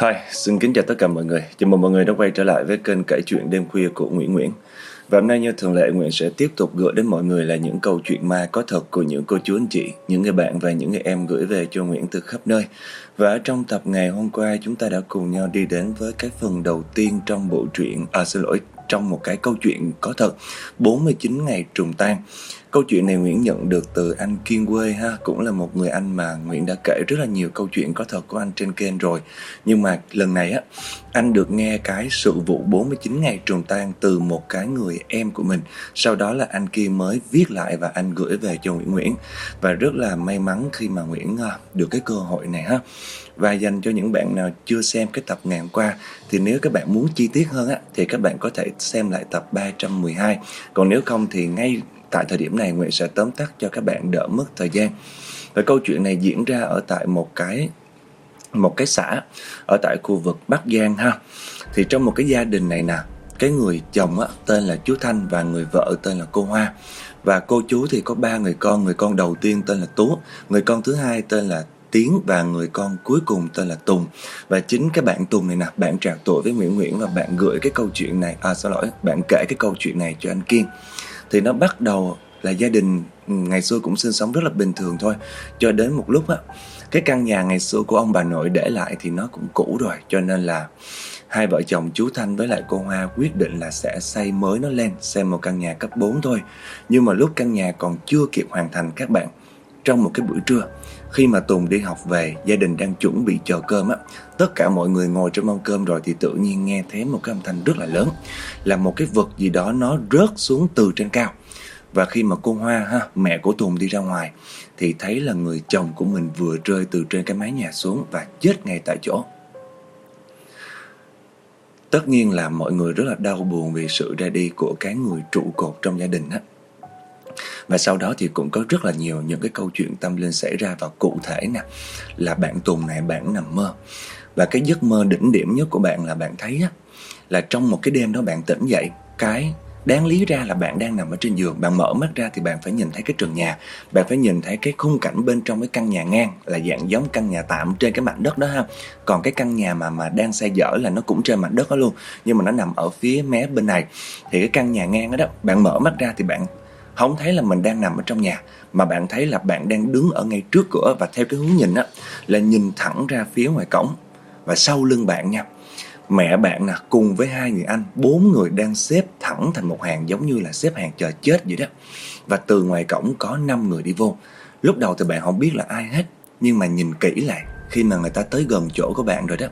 Hi, xin kính chào tất cả mọi người. Chào mừng mọi người đã quay trở lại với kênh kể chuyện đêm khuya của Nguyễn Nguyễn. Và hôm nay như thường lệ Nguyễn sẽ tiếp tục gửi đến mọi người là những câu chuyện ma có thật của những cô chú anh chị, những người bạn và những người em gửi về cho Nguyễn từ khắp nơi. Và ở trong tập ngày hôm qua chúng ta đã cùng nhau đi đến với cái phần đầu tiên trong bộ truyện, à xin lỗi, trong một cái câu chuyện có thật 49 ngày trùng tan Câu chuyện này Nguyễn nhận được từ anh Kiên Quê ha, Cũng là một người anh mà Nguyễn đã kể rất là nhiều câu chuyện có thật của anh trên kênh rồi. Nhưng mà lần này á, Anh được nghe cái sự vụ 49 ngày trùng tan từ một cái người em của mình. Sau đó là anh kia mới viết lại và anh gửi về cho Nguyễn Nguyễn. Và rất là may mắn khi mà Nguyễn à, được cái cơ hội này ha. Và dành cho những bạn nào chưa xem cái tập ngày hôm qua, thì nếu các bạn muốn chi tiết hơn á, thì các bạn có thể xem lại tập 312 còn nếu không thì ngay tại thời điểm này Nguyễn sẽ tóm tắt cho các bạn đỡ mất thời gian. Và câu chuyện này diễn ra ở tại một cái một cái xã ở tại khu vực Bắc Giang ha. Thì trong một cái gia đình này nè cái người chồng á, tên là chú Thanh và người vợ tên là cô Hoa. Và cô chú thì có ba người con người con đầu tiên tên là Tú người con thứ hai tên là Tiến và người con cuối cùng tên là Tùng. Và chính cái bạn Tùng này nè bạn trạc tuổi với Nguyễn Nguyễn và bạn gửi cái câu chuyện này. À xin lỗi bạn kể cái câu chuyện này cho anh Kiên thì nó bắt đầu là gia đình ừ, ngày xưa cũng sinh sống rất là bình thường thôi. Cho đến một lúc á, cái căn nhà ngày xưa của ông bà nội để lại thì nó cũng cũ rồi, cho nên là hai vợ chồng chú Thanh với lại cô Hoa quyết định là sẽ xây mới nó lên, xây một căn nhà cấp 4 thôi. Nhưng mà lúc căn nhà còn chưa kịp hoàn thành các bạn, trong một cái buổi trưa khi mà Tùng đi học về, gia đình đang chuẩn bị chờ cơm á, tất cả mọi người ngồi trong mâm cơm rồi thì tự nhiên nghe thấy một cái âm thanh rất là lớn, là một cái vật gì đó nó rớt xuống từ trên cao. Và khi mà cô Hoa ha, mẹ của Tùng đi ra ngoài thì thấy là người chồng của mình vừa rơi từ trên cái mái nhà xuống và chết ngay tại chỗ. Tất nhiên là mọi người rất là đau buồn vì sự ra đi của cái người trụ cột trong gia đình á. Và sau đó thì cũng có rất là nhiều những cái câu chuyện tâm linh xảy ra và cụ thể nè Là bạn tuần này bạn nằm mơ. Và cái giấc mơ đỉnh điểm nhất của bạn là bạn thấy á Là trong một cái đêm đó bạn tỉnh dậy Cái Đáng lý ra là bạn đang nằm ở trên giường Bạn mở mắt ra thì bạn phải nhìn thấy cái trần nhà. Bạn phải nhìn thấy cái khung cảnh bên trong cái căn nhà ngang Là dạng giống căn nhà tạm trên cái mảnh đất đó ha. Còn cái căn nhà mà mà đang xây dở là nó cũng trên mảnh đất đó luôn Nhưng mà nó nằm ở phía mé bên này. Thì cái căn nhà ngang đó, đó Bạn mở mắt ra thì bạn không thấy là mình đang nằm ở trong nhà, mà bạn thấy là bạn đang đứng ở ngay trước cửa và theo cái hướng nhìn á, là nhìn thẳng ra phía ngoài cổng. Và sau lưng bạn nha, mẹ bạn nè, cùng với hai người anh, bốn người đang xếp thẳng thành một hàng giống như là xếp hàng chờ chết vậy đó. Và từ ngoài cổng có năm người đi vô. Lúc đầu thì bạn không biết là ai hết, nhưng mà nhìn kỹ lại, khi mà người ta tới gần chỗ của bạn rồi đó,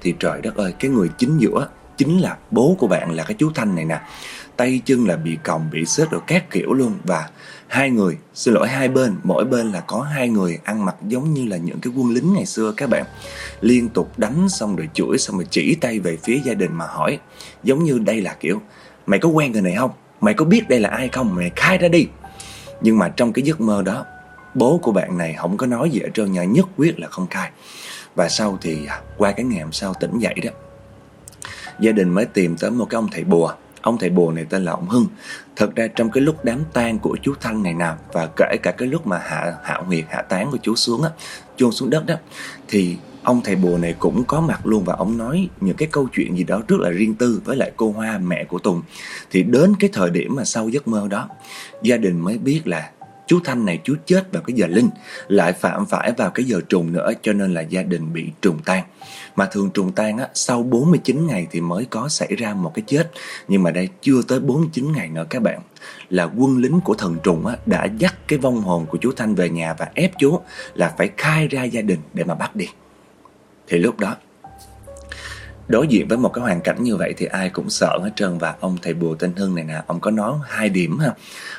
thì trời đất ơi, cái người chính giữa chính là bố của bạn là cái chú thanh này nè tay chân là bị còng, bị xếp rồi các kiểu luôn. Và hai người, xin lỗi, hai bên, mỗi bên là có hai người ăn mặc giống như là những cái quân lính ngày xưa các bạn. Liên tục đánh xong rồi chửi xong rồi chỉ tay về phía gia đình mà hỏi, giống như đây là kiểu, mày có quen người này không? Mày có biết đây là ai không? Mày khai ra đi. Nhưng mà trong cái giấc mơ đó, bố của bạn này không có nói gì ở trơn nhà nhất quyết là không khai. Và sau thì à, qua cái ngày hôm sau tỉnh dậy đó, gia đình mới tìm tới một cái ông thầy bùa. Ông thầy bùa này tên là ông Hưng. Thật ra trong cái lúc đám tang của chú Thanh này nào Và kể cả cái lúc mà hạ hạ huyệt hạ tán của chú xuống á Chôn xuống đất đó, Thì ông thầy bùa này cũng có mặt luôn Và ông nói những cái câu chuyện gì đó rất là riêng tư Với lại cô Hoa, mẹ của Tùng. Thì đến cái thời điểm mà sau giấc mơ đó, Gia đình mới biết là chú Thanh này chú chết vào cái giờ linh, lại phạm phải vào cái giờ trùng nữa, cho nên là gia đình bị trùng tan mà thường trùng tan á, sau 49 ngày thì mới có xảy ra một cái chết. Nhưng mà đây, chưa tới 49 ngày nữa các bạn. Là quân lính của thần trùng á, đã dắt cái vong hồn của chú Thanh về nhà và ép chú là phải khai ra gia đình để mà bắt đi. Thì lúc đó Đối diện với một cái hoàn cảnh như vậy thì ai cũng sợ hết trơn và ông thầy bùa tên Hưng này nè, ông có nói hai điểm ha.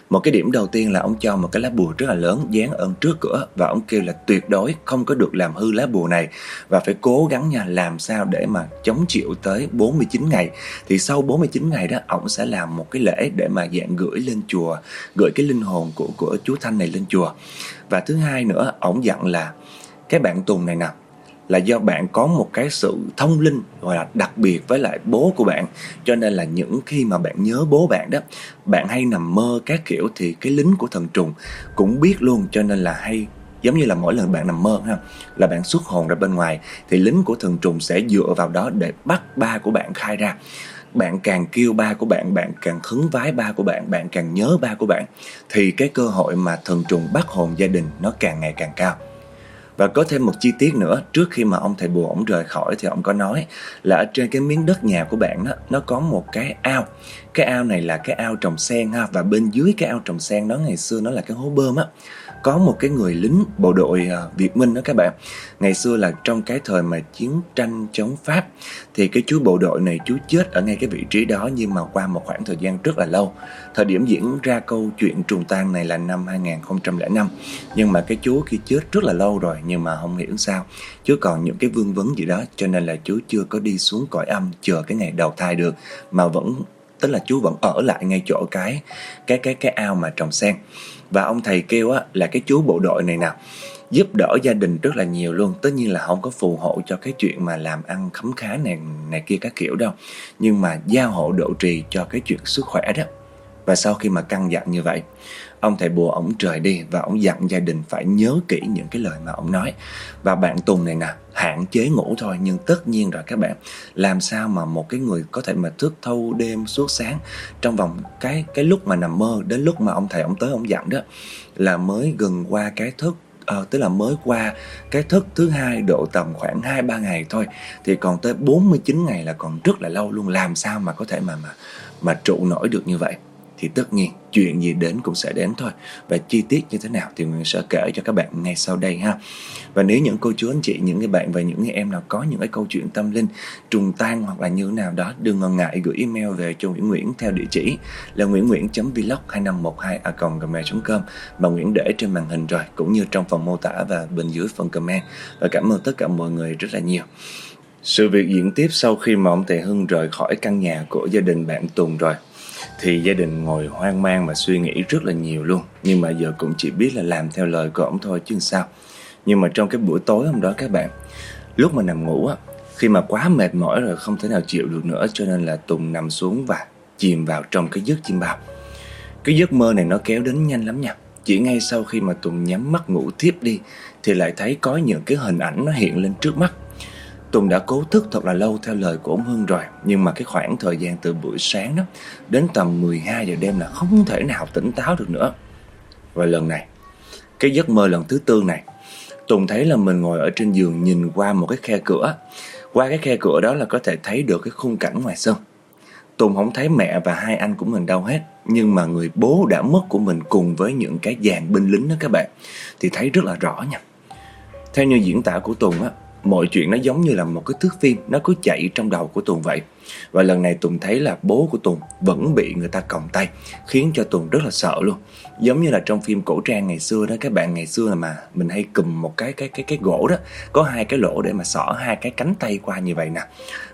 Một cái điểm đầu tiên là ông cho một cái lá bùa rất là lớn dán ơn trước cửa và ông kêu là tuyệt đối không có được làm hư lá bùa này và phải cố gắng nha làm sao để mà chống chịu tới 49 ngày. Thì sau 49 ngày đó ông sẽ làm một cái lễ để mà dạng gửi lên chùa, gửi cái linh hồn của của chú Thanh này lên chùa. Và thứ hai nữa, ông dặn là cái bạn Tùng này nè là do bạn có một cái sự thông linh gọi là đặc biệt với lại bố của bạn. Cho nên là những khi mà bạn nhớ bố bạn đó, bạn hay nằm mơ các kiểu thì cái lính của thần trùng cũng biết luôn. Cho nên là hay, giống như là mỗi lần bạn nằm mơ ha, là bạn xuất hồn ra bên ngoài, thì lính của thần trùng sẽ dựa vào đó để bắt ba của bạn khai ra. Bạn càng kêu ba của bạn bạn càng khấn vái ba của bạn bạn càng nhớ ba của bạn, thì cái cơ hội mà thần trùng bắt hồn gia đình nó càng ngày càng cao và có thêm một chi tiết nữa, Trước khi mà ông thầy bùa ổng rời khỏi Thì ông có nói là ở trên cái miếng đất nhà của bạn đó, Nó có một cái ao. Cái ao này là cái ao trồng sen ha, Và bên dưới cái ao trồng sen đó ngày xưa nó là cái hố bơm á có một cái người lính bộ đội à, Việt Minh đó các bạn. Ngày xưa là trong cái thời mà chiến tranh chống Pháp, thì cái chú bộ đội này chú chết ở ngay cái vị trí đó, nhưng mà qua một khoảng thời gian rất là lâu. Thời điểm diễn ra câu chuyện trùng tang này là năm 2005 nhưng mà cái chú khi chết rất là lâu rồi, nhưng mà không hiểu sao chú còn những cái vương vấn gì đó, cho nên là chú chưa có đi xuống cõi âm chờ cái ngày đầu thai được, mà vẫn tức là chú vẫn ở lại ngay chỗ cái cái cái cái ao mà trồng sen. Và ông thầy kêu á là cái chú bộ đội này nào giúp đỡ gia đình rất là nhiều luôn. Tất nhiên là không có phù hộ cho cái chuyện mà làm ăn khấm khá này này kia các kiểu đâu. Nhưng mà gia hộ độ trì cho cái chuyện sức khỏe đó. Và sau khi mà căn dặn như vậy Ông thầy bùa ổng trời đi Và ổng dặn gia đình phải nhớ kỹ những cái lời mà ổng nói. Và bạn Tùng này nè Hạn chế ngủ thôi Nhưng tất nhiên rồi các bạn. Làm sao mà một cái người có thể mà thức thâu đêm suốt sáng Trong vòng cái cái lúc mà nằm mơ Đến lúc mà ông thầy ổng tới ổng dặn đó Là mới gần qua cái thức à, tức là mới qua cái thức thứ hai độ tầm khoảng 2 3 ngày thôi. Thì còn tới 49 ngày là còn rất là lâu luôn. Làm sao mà có thể mà mà mà trụ nổi được như vậy? Thì tất nhiên chuyện gì đến cũng sẽ đến thôi. Và chi tiết như thế nào thì mình sẽ kể cho các bạn ngay sau đây ha. Và nếu những cô chú, anh chị, những người bạn và những người em nào có những cái câu chuyện tâm linh trùng tan hoặc là như thế nào đó, đừng ngần ngại gửi email về cho Nguyễn Nguyễn theo địa chỉ là nguyễn nguyễn vlog 2512 a gmail.com mà Nguyễn để trên màn hình rồi, cũng như trong phần mô tả và bên dưới phần comment. Và cảm ơn tất cả mọi người rất là nhiều. Sự việc diễn tiếp sau khi mà ông Thầy Hưng rời khỏi căn nhà của gia đình bạn Tùng rồi thì gia đình ngồi hoang mang và suy nghĩ rất là nhiều luôn. Nhưng mà giờ cũng chỉ biết là làm theo lời của ổng thôi chứ sao. Nhưng mà trong cái buổi tối hôm đó các bạn, lúc mà nằm ngủ á, khi mà quá mệt mỏi rồi không thể nào chịu được nữa, cho nên là tùng nằm xuống và chìm vào trong cái giấc chim bao. Cái giấc mơ này nó kéo đến nhanh lắm nha. Chỉ ngay sau khi mà tùng nhắm mắt ngủ tiếp đi, thì lại thấy có những cái hình ảnh nó hiện lên trước mắt. Tùng đã cố thức thật là lâu theo lời của ông Hưng rồi, Nhưng mà cái khoảng thời gian từ buổi sáng đó Đến tầm 12 giờ đêm là không thể nào tỉnh táo được nữa. Và lần này, Cái giấc mơ lần thứ tư này, Tùng thấy là mình ngồi ở trên giường nhìn qua một cái khe cửa. Qua cái khe cửa đó là có thể thấy được cái khung cảnh ngoài sân. Tùng không thấy mẹ và hai anh của mình đâu hết, Nhưng mà người bố đã mất của mình cùng với những cái dàn binh lính đó các bạn, Thì thấy rất là rõ nha. Theo như diễn tả của Tùng á mọi chuyện nó giống như là một cái thước phim nó cứ chạy trong đầu của Tùng vậy. Và lần này Tùng thấy là bố của Tùng vẫn bị người ta còng tay, khiến cho Tùng rất là sợ luôn. Giống như là trong phim cổ trang ngày xưa đó các bạn ngày xưa mà mình hay cầm một cái cái cái cái gỗ đó, có hai cái lỗ để mà xỏ hai cái cánh tay qua như vậy nè.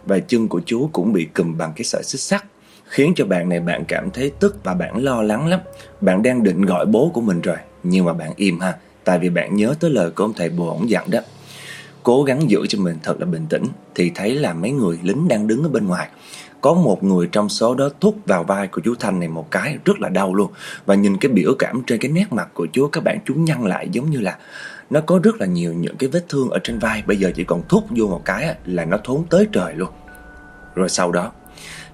Và chân của chú cũng bị cầm bằng cái sợi xích sắt khiến cho bạn này bạn cảm thấy tức và bạn lo lắng lắm. Bạn đang định gọi bố của mình rồi, nhưng mà bạn im ha, tại vì bạn nhớ tới lời của ông thầy bùa ổng dặn đó cố gắng giữ cho mình thật là bình tĩnh, thì thấy là mấy người lính đang đứng ở bên ngoài. Có một người trong số đó thúc vào vai của chú Thanh này một cái, rất là đau luôn. Và nhìn cái biểu cảm trên cái nét mặt của chú, các bạn chú nhăn lại giống như là nó có rất là nhiều những cái vết thương ở trên vai. Bây giờ chỉ còn thúc vô một cái là nó thốn tới trời luôn. Rồi sau đó,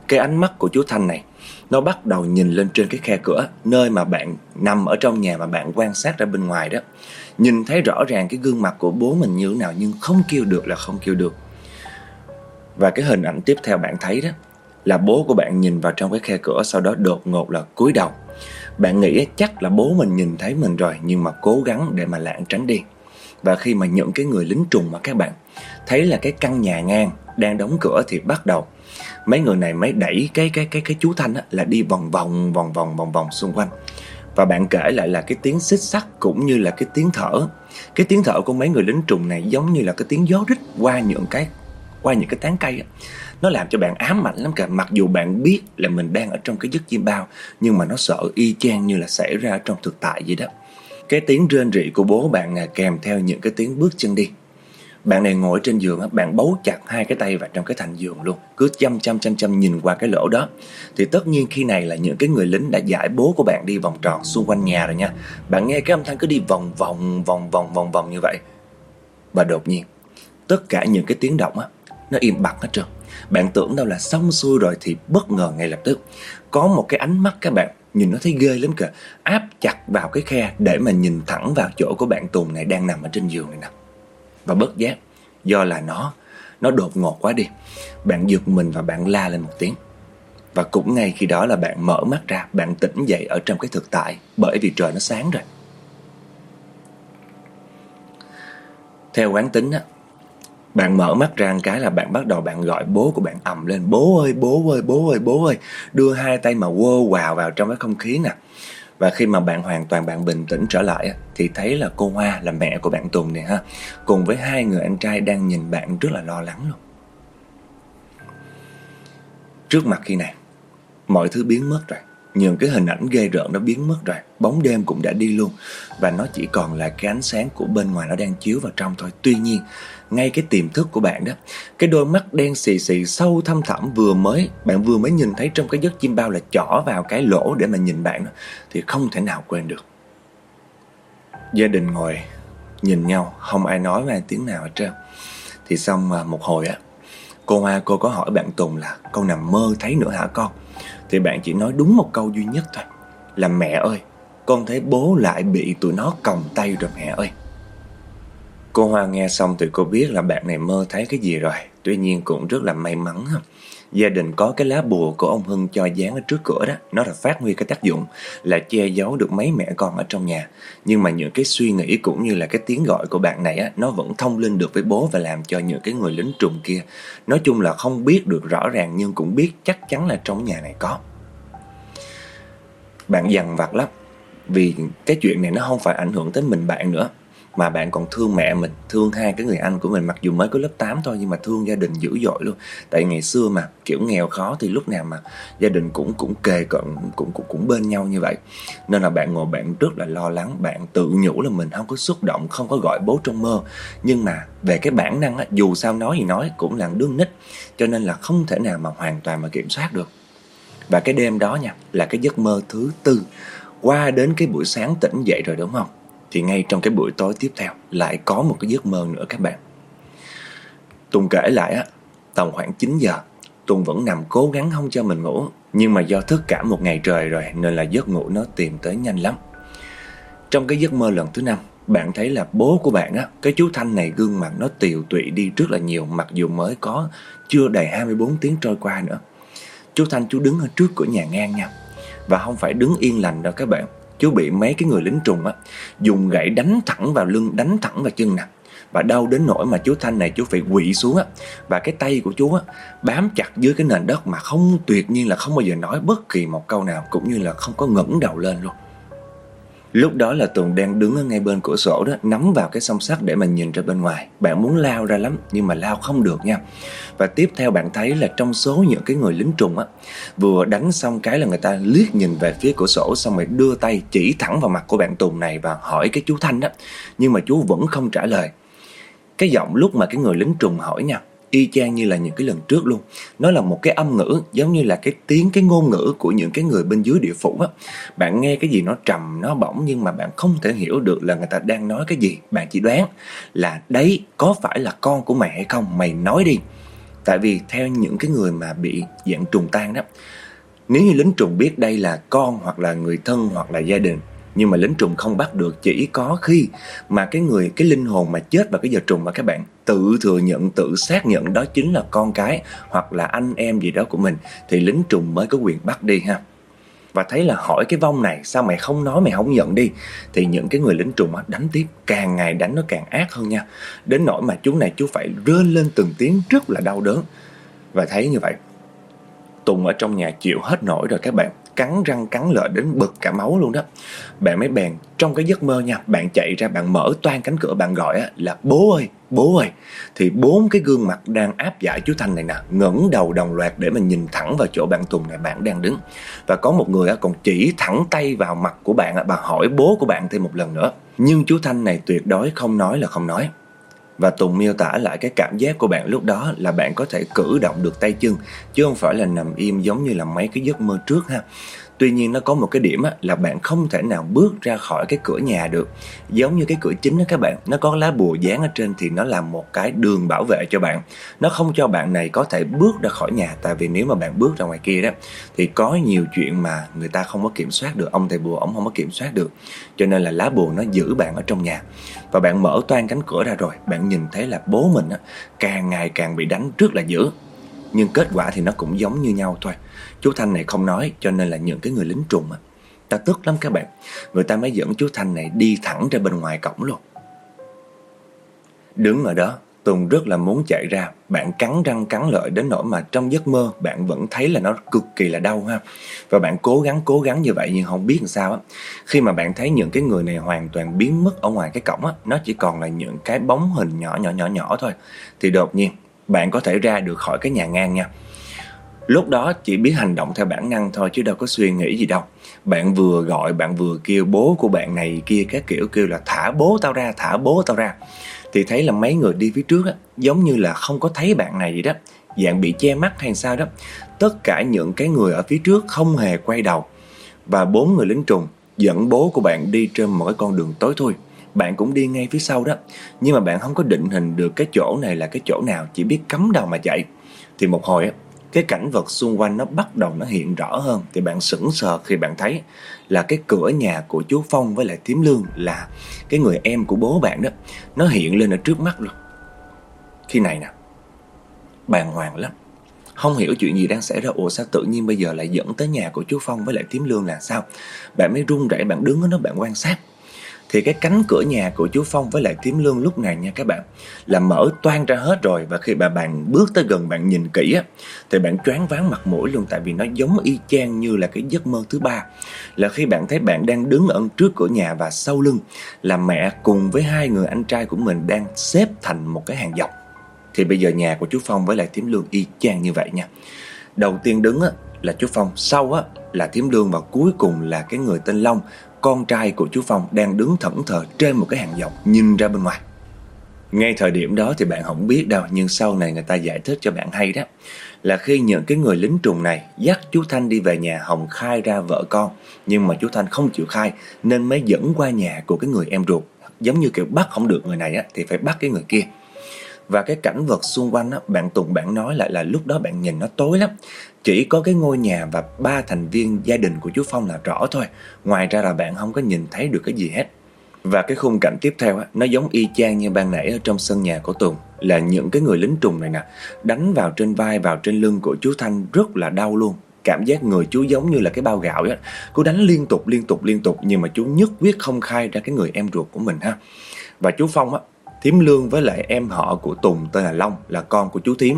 cái ánh mắt của chú Thanh này, nó bắt đầu nhìn lên trên cái khe cửa, nơi mà bạn nằm ở trong nhà mà bạn quan sát ra bên ngoài đó nhìn thấy rõ ràng cái gương mặt của bố mình như thế nào nhưng không kêu được là không kêu được. Và cái hình ảnh tiếp theo bạn thấy đó là bố của bạn nhìn vào trong cái khe cửa sau đó đột ngột là cúi đầu. Bạn nghĩ chắc là bố mình nhìn thấy mình rồi nhưng mà cố gắng để mà lảng tránh đi. Và khi mà những cái người lính trùng mà các bạn thấy là cái căn nhà ngang đang đóng cửa thì bắt đầu mấy người này mới đẩy cái cái cái cái chú thanh á, là đi vòng vòng vòng vòng vòng vòng xung quanh và bạn kể lại là cái tiếng xích sắt cũng như là cái tiếng thở. Cái tiếng thở của mấy người lính trùng này giống như là cái tiếng gió rít qua những cái, qua những cái tán cây á. Nó làm cho bạn ám ảnh lắm cả mặc dù bạn biết là mình đang ở trong cái giấc chim bao, nhưng mà nó sợ y chang như là xảy ra trong thực tại vậy đó. Cái tiếng rên rỉ của bố bạn là kèm theo những cái tiếng bước chân đi. Bạn này ngồi trên giường á, bạn bấu chặt hai cái tay vào trong cái thành giường luôn Cứ chăm chăm chăm chăm nhìn qua cái lỗ đó. Thì tất nhiên khi này là những cái người lính đã giải bố của bạn đi vòng tròn xung quanh nhà rồi nha. Bạn nghe cái âm thanh cứ đi vòng vòng vòng vòng vòng vòng như vậy. Và đột nhiên Tất cả những cái tiếng động á Nó im bặt hết trơn. Bạn tưởng đâu là xong xuôi rồi thì bất ngờ ngay lập tức Có một cái ánh mắt các bạn Nhìn nó thấy ghê lắm kìa Áp chặt vào cái khe để mà nhìn thẳng vào chỗ của bạn Tùng này đang nằm ở trên giường này nè. Và bất giác Do là nó Nó đột ngột quá đi. Bạn giật mình và bạn la lên một tiếng. Và cũng ngay khi đó là bạn mở mắt ra Bạn tỉnh dậy ở trong cái thực tại Bởi vì trời nó sáng rồi. Theo quán tính á bạn mở mắt ra một cái là bạn bắt đầu bạn gọi bố của bạn ầm lên. Bố ơi, bố ơi, bố ơi, bố ơi. Đưa hai tay mà quơ quào vào trong cái không khí nè. Và khi mà bạn hoàn toàn bạn bình tĩnh trở lại Thì thấy là cô Hoa là mẹ của bạn Tùng này ha, Cùng với hai người anh trai đang nhìn bạn rất là lo lắng luôn. Trước mặt khi này, Mọi thứ biến mất rồi những cái hình ảnh ghê rợn nó biến mất rồi, Bóng đêm cũng đã đi luôn. Và nó chỉ còn là cái ánh sáng của bên ngoài nó đang chiếu vào trong thôi. Tuy nhiên ngay cái tiềm thức của bạn đó. Cái đôi mắt đen xì xì sâu thăm thẳm vừa mới, Bạn vừa mới nhìn thấy trong cái giấc chim bao là chỏ vào cái lỗ để mà nhìn bạn đó, Thì không thể nào quên được. Gia đình ngồi nhìn nhau, Không ai nói về tiếng nào hết trơn. Thì xong một hồi á, Cô Hoa cô có hỏi bạn Tùng là, Con nằm mơ thấy nữa hả con? Thì bạn chỉ nói đúng một câu duy nhất thôi, Là mẹ ơi, Con thấy bố lại bị tụi nó còng tay rồi mẹ ơi. Cô Hoa nghe xong thì cô biết là bạn này mơ thấy cái gì rồi. Tuy nhiên cũng rất là may mắn ha. Gia đình có cái lá bùa của ông Hưng cho dán ở trước cửa đó. Nó là phát huy cái tác dụng Là che giấu được mấy mẹ con ở trong nhà. Nhưng mà những cái suy nghĩ cũng như là cái tiếng gọi của bạn này á, Nó vẫn thông linh được với bố Và làm cho những cái người lính trùng kia. Nói chung là không biết được rõ ràng Nhưng cũng biết chắc chắn là trong nhà này có. Bạn dằn vặt lắm, Vì cái chuyện này nó không phải ảnh hưởng tới mình bạn nữa mà bạn còn thương mẹ mình thương hai cái người anh của mình mặc dù mới có lớp 8 thôi nhưng mà thương gia đình dữ dội luôn. Tại ngày xưa mà kiểu nghèo khó thì lúc nào mà gia đình cũng cũng kề cận cũng cũng cũng bên nhau như vậy. Nên là bạn ngồi bạn rất là lo lắng bạn tự nhủ là mình không có xúc động không có gọi bố trong mơ. Nhưng mà về cái bản năng á, dù sao nói gì nói cũng là đứa nít. Cho nên là không thể nào mà hoàn toàn mà kiểm soát được. Và cái đêm đó nha là cái giấc mơ thứ tư. Qua đến cái buổi sáng tỉnh dậy rồi đúng không? Thì ngay trong cái buổi tối tiếp theo lại có một cái giấc mơ nữa các bạn. Tùng kể lại á, tầm khoảng 9 giờ, Tùng vẫn nằm cố gắng không cho mình ngủ, nhưng mà do thức cả một ngày trời rồi nên là giấc ngủ nó tìm tới nhanh lắm. Trong cái giấc mơ lần thứ năm, bạn thấy là bố của bạn á, cái chú Thanh này gương mặt nó tiều tụy đi rất là nhiều mặc dù mới có chưa đầy 24 tiếng trôi qua nữa. Chú Thanh chú đứng ở trước cửa nhà ngang nha. Và không phải đứng yên lành đâu các bạn chú bị mấy cái người lính trùng á, dùng gậy đánh thẳng vào lưng, đánh thẳng vào chân nè. Và đau đến nỗi mà chú Thanh này chú phải quỵ xuống á. Và cái tay của chú á, bám chặt dưới cái nền đất mà không, tuyệt nhiên là không bao giờ nói bất kỳ một câu nào, cũng như là không có ngẩng đầu lên luôn. Lúc đó là Tùng đang đứng ở ngay bên cửa sổ đó, Nắm vào cái song sắt để mà nhìn ra bên ngoài. Bạn muốn lao ra lắm, Nhưng mà lao không được nha. Và tiếp theo bạn thấy là trong số những cái người lính trùng á, Vừa đánh xong cái là người ta liếc nhìn về phía cửa sổ, Xong rồi đưa tay chỉ thẳng vào mặt của bạn Tùng này Và hỏi cái chú Thanh đó Nhưng mà chú vẫn không trả lời. Cái giọng lúc mà cái người lính trùng hỏi nha y chang như là những cái lần trước luôn. Nó là một cái âm ngữ, giống như là cái tiếng, cái ngôn ngữ của những cái người bên dưới địa phủ á. Bạn nghe cái gì nó trầm, nó bổng nhưng mà bạn không thể hiểu được là người ta đang nói cái gì. Bạn chỉ đoán là đấy, có phải là con của mày hay không? Mày nói đi. Tại vì theo những cái người mà bị dạng trùng tan đó, nếu như lính trùng biết đây là con hoặc là người thân hoặc là gia đình nhưng mà lính trùng không bắt được, chỉ có khi mà cái người, cái linh hồn mà chết vào cái giờ trùng mà các bạn tự thừa nhận, tự xác nhận đó chính là con cái hoặc là anh em gì đó của mình, thì lính trùng mới có quyền bắt đi ha. Và thấy là hỏi cái vong này, sao mày không nói, mày không nhận đi, thì những cái người lính trùng á, đánh tiếp, càng ngày đánh nó càng ác hơn nha. Đến nỗi mà chú này, chú phải rên lên từng tiếng rất là đau đớn. Và thấy như vậy, Tùng ở trong nhà chịu hết nổi rồi các bạn cắn răng cắn lợi đến bực cả máu luôn đó. Bạn mới bèn trong cái giấc mơ nha bạn chạy ra bạn mở toan cánh cửa bạn gọi á, là bố ơi bố ơi. Thì bốn cái gương mặt đang áp giải chú thanh này nè ngẩng đầu đồng loạt để mà nhìn thẳng vào chỗ bạn tùng này bạn đang đứng. Và có một người á, còn chỉ thẳng tay vào mặt của bạn á, bà hỏi bố của bạn thêm một lần nữa. Nhưng chú thanh này tuyệt đối không nói là không nói và Tùng miêu tả lại cái cảm giác của bạn lúc đó là bạn có thể cử động được tay chân, chứ không phải là nằm im giống như là mấy cái giấc mơ trước ha. Tuy nhiên nó có một cái điểm á, là bạn không thể nào bước ra khỏi cái cửa nhà được. Giống như cái cửa chính đó các bạn Nó có lá bùa dán ở trên thì nó là một cái đường bảo vệ cho bạn. Nó không cho bạn này có thể bước ra khỏi nhà Tại vì nếu mà bạn bước ra ngoài kia đó Thì có nhiều chuyện mà người ta không có kiểm soát được Ông thầy bùa ông không có kiểm soát được. Cho nên là lá bùa nó giữ bạn ở trong nhà. Và bạn mở toan cánh cửa ra rồi Bạn nhìn thấy là bố mình á, càng ngày càng bị đánh rất là dữ nhưng kết quả thì nó cũng giống như nhau thôi. Chú Thanh này không nói, cho nên là những cái người lính trùng á Ta tức lắm các bạn. Người ta mới dẫn chú Thanh này đi thẳng ra bên ngoài cổng luôn. Đứng ở đó, Tùng rất là muốn chạy ra. Bạn cắn răng cắn lợi đến nỗi mà trong giấc mơ, Bạn vẫn thấy là nó cực kỳ là đau ha. Và bạn cố gắng cố gắng như vậy Nhưng không biết làm sao á. Khi mà bạn thấy những cái người này hoàn toàn biến mất ở ngoài cái cổng á, Nó chỉ còn là những cái bóng hình nhỏ nhỏ nhỏ nhỏ thôi. Thì đột nhiên bạn có thể ra được khỏi cái nhà ngang nha Lúc đó chỉ biết hành động theo bản năng thôi chứ đâu có suy nghĩ gì đâu. Bạn vừa gọi, bạn vừa kêu bố của bạn này kia các kiểu kêu là thả bố tao ra, thả bố tao ra. Thì thấy là mấy người đi phía trước á, giống như là không có thấy bạn này vậy đó. Dạng bị che mắt hay sao đó. Tất cả những cái người ở phía trước không hề quay đầu. Và bốn người lính trùng dẫn bố của bạn đi trên một cái con đường tối thui. Bạn cũng đi ngay phía sau đó. Nhưng mà bạn không có định hình được cái chỗ này là cái chỗ nào, chỉ biết cắm đầu mà chạy. Thì một hồi á, cái cảnh vật xung quanh nó bắt đầu nó hiện rõ hơn thì bạn sững sờ khi bạn thấy là cái cửa nhà của chú Phong với lại tiếm Lương là cái người em của bố bạn đó nó hiện lên ở trước mắt luôn. Khi này nè, bàng hoàng lắm. Không hiểu chuyện gì đang xảy ra Ủa sao tự nhiên bây giờ lại dẫn tới nhà của chú Phong với lại tiếm Lương là sao Bạn mới run rẩy bạn đứng ở đó bạn quan sát thì cái cánh cửa nhà của chú Phong với lại Tiếm Lương lúc này nha các bạn, là mở toan ra hết rồi. Và khi bà bạn bước tới gần, bạn nhìn kỹ á, thì bạn choáng váng mặt mũi luôn. Tại vì nó giống y chang như là cái giấc mơ thứ ba. Là khi bạn thấy bạn đang đứng ở trước cửa nhà và sau lưng là mẹ cùng với hai người anh trai của mình đang xếp thành một cái hàng dọc. Thì bây giờ nhà của chú Phong với lại Tiếm Lương y chang như vậy nha. Đầu tiên đứng á, là chú Phong, sau á, là Thiếm Lương và cuối cùng là cái người tên Long con trai của chú Phong đang đứng thẫn thờ trên một cái hàng dọc nhìn ra bên ngoài. Ngay thời điểm đó thì bạn không biết đâu, nhưng sau này người ta giải thích cho bạn hay đó, là khi những cái người lính trùng này dắt chú Thanh đi về nhà Hồng khai ra vợ con, nhưng mà chú Thanh không chịu khai, nên mới dẫn qua nhà của cái người em ruột giống như kiểu bắt không được người này á, thì phải bắt cái người kia và cái cảnh vật xung quanh á, bạn Tùng bạn nói lại là lúc đó bạn nhìn nó tối lắm. Chỉ có cái ngôi nhà và ba thành viên gia đình của chú Phong là rõ thôi. Ngoài ra là bạn không có nhìn thấy được cái gì hết. Và cái khung cảnh tiếp theo á, nó giống y chang như ban nãy ở trong sân nhà của Tùng. Là những cái người lính trùng này nè Đánh vào trên vai, vào trên lưng của chú Thanh rất là đau luôn. Cảm giác người chú giống như là cái bao gạo á. Cứ đánh liên tục liên tục liên tục Nhưng mà chú nhất quyết không khai ra cái người em ruột của mình ha. Và chú Phong á Thiếm Lương với lại em họ của Tùng tên là Long, là con của chú Thiếm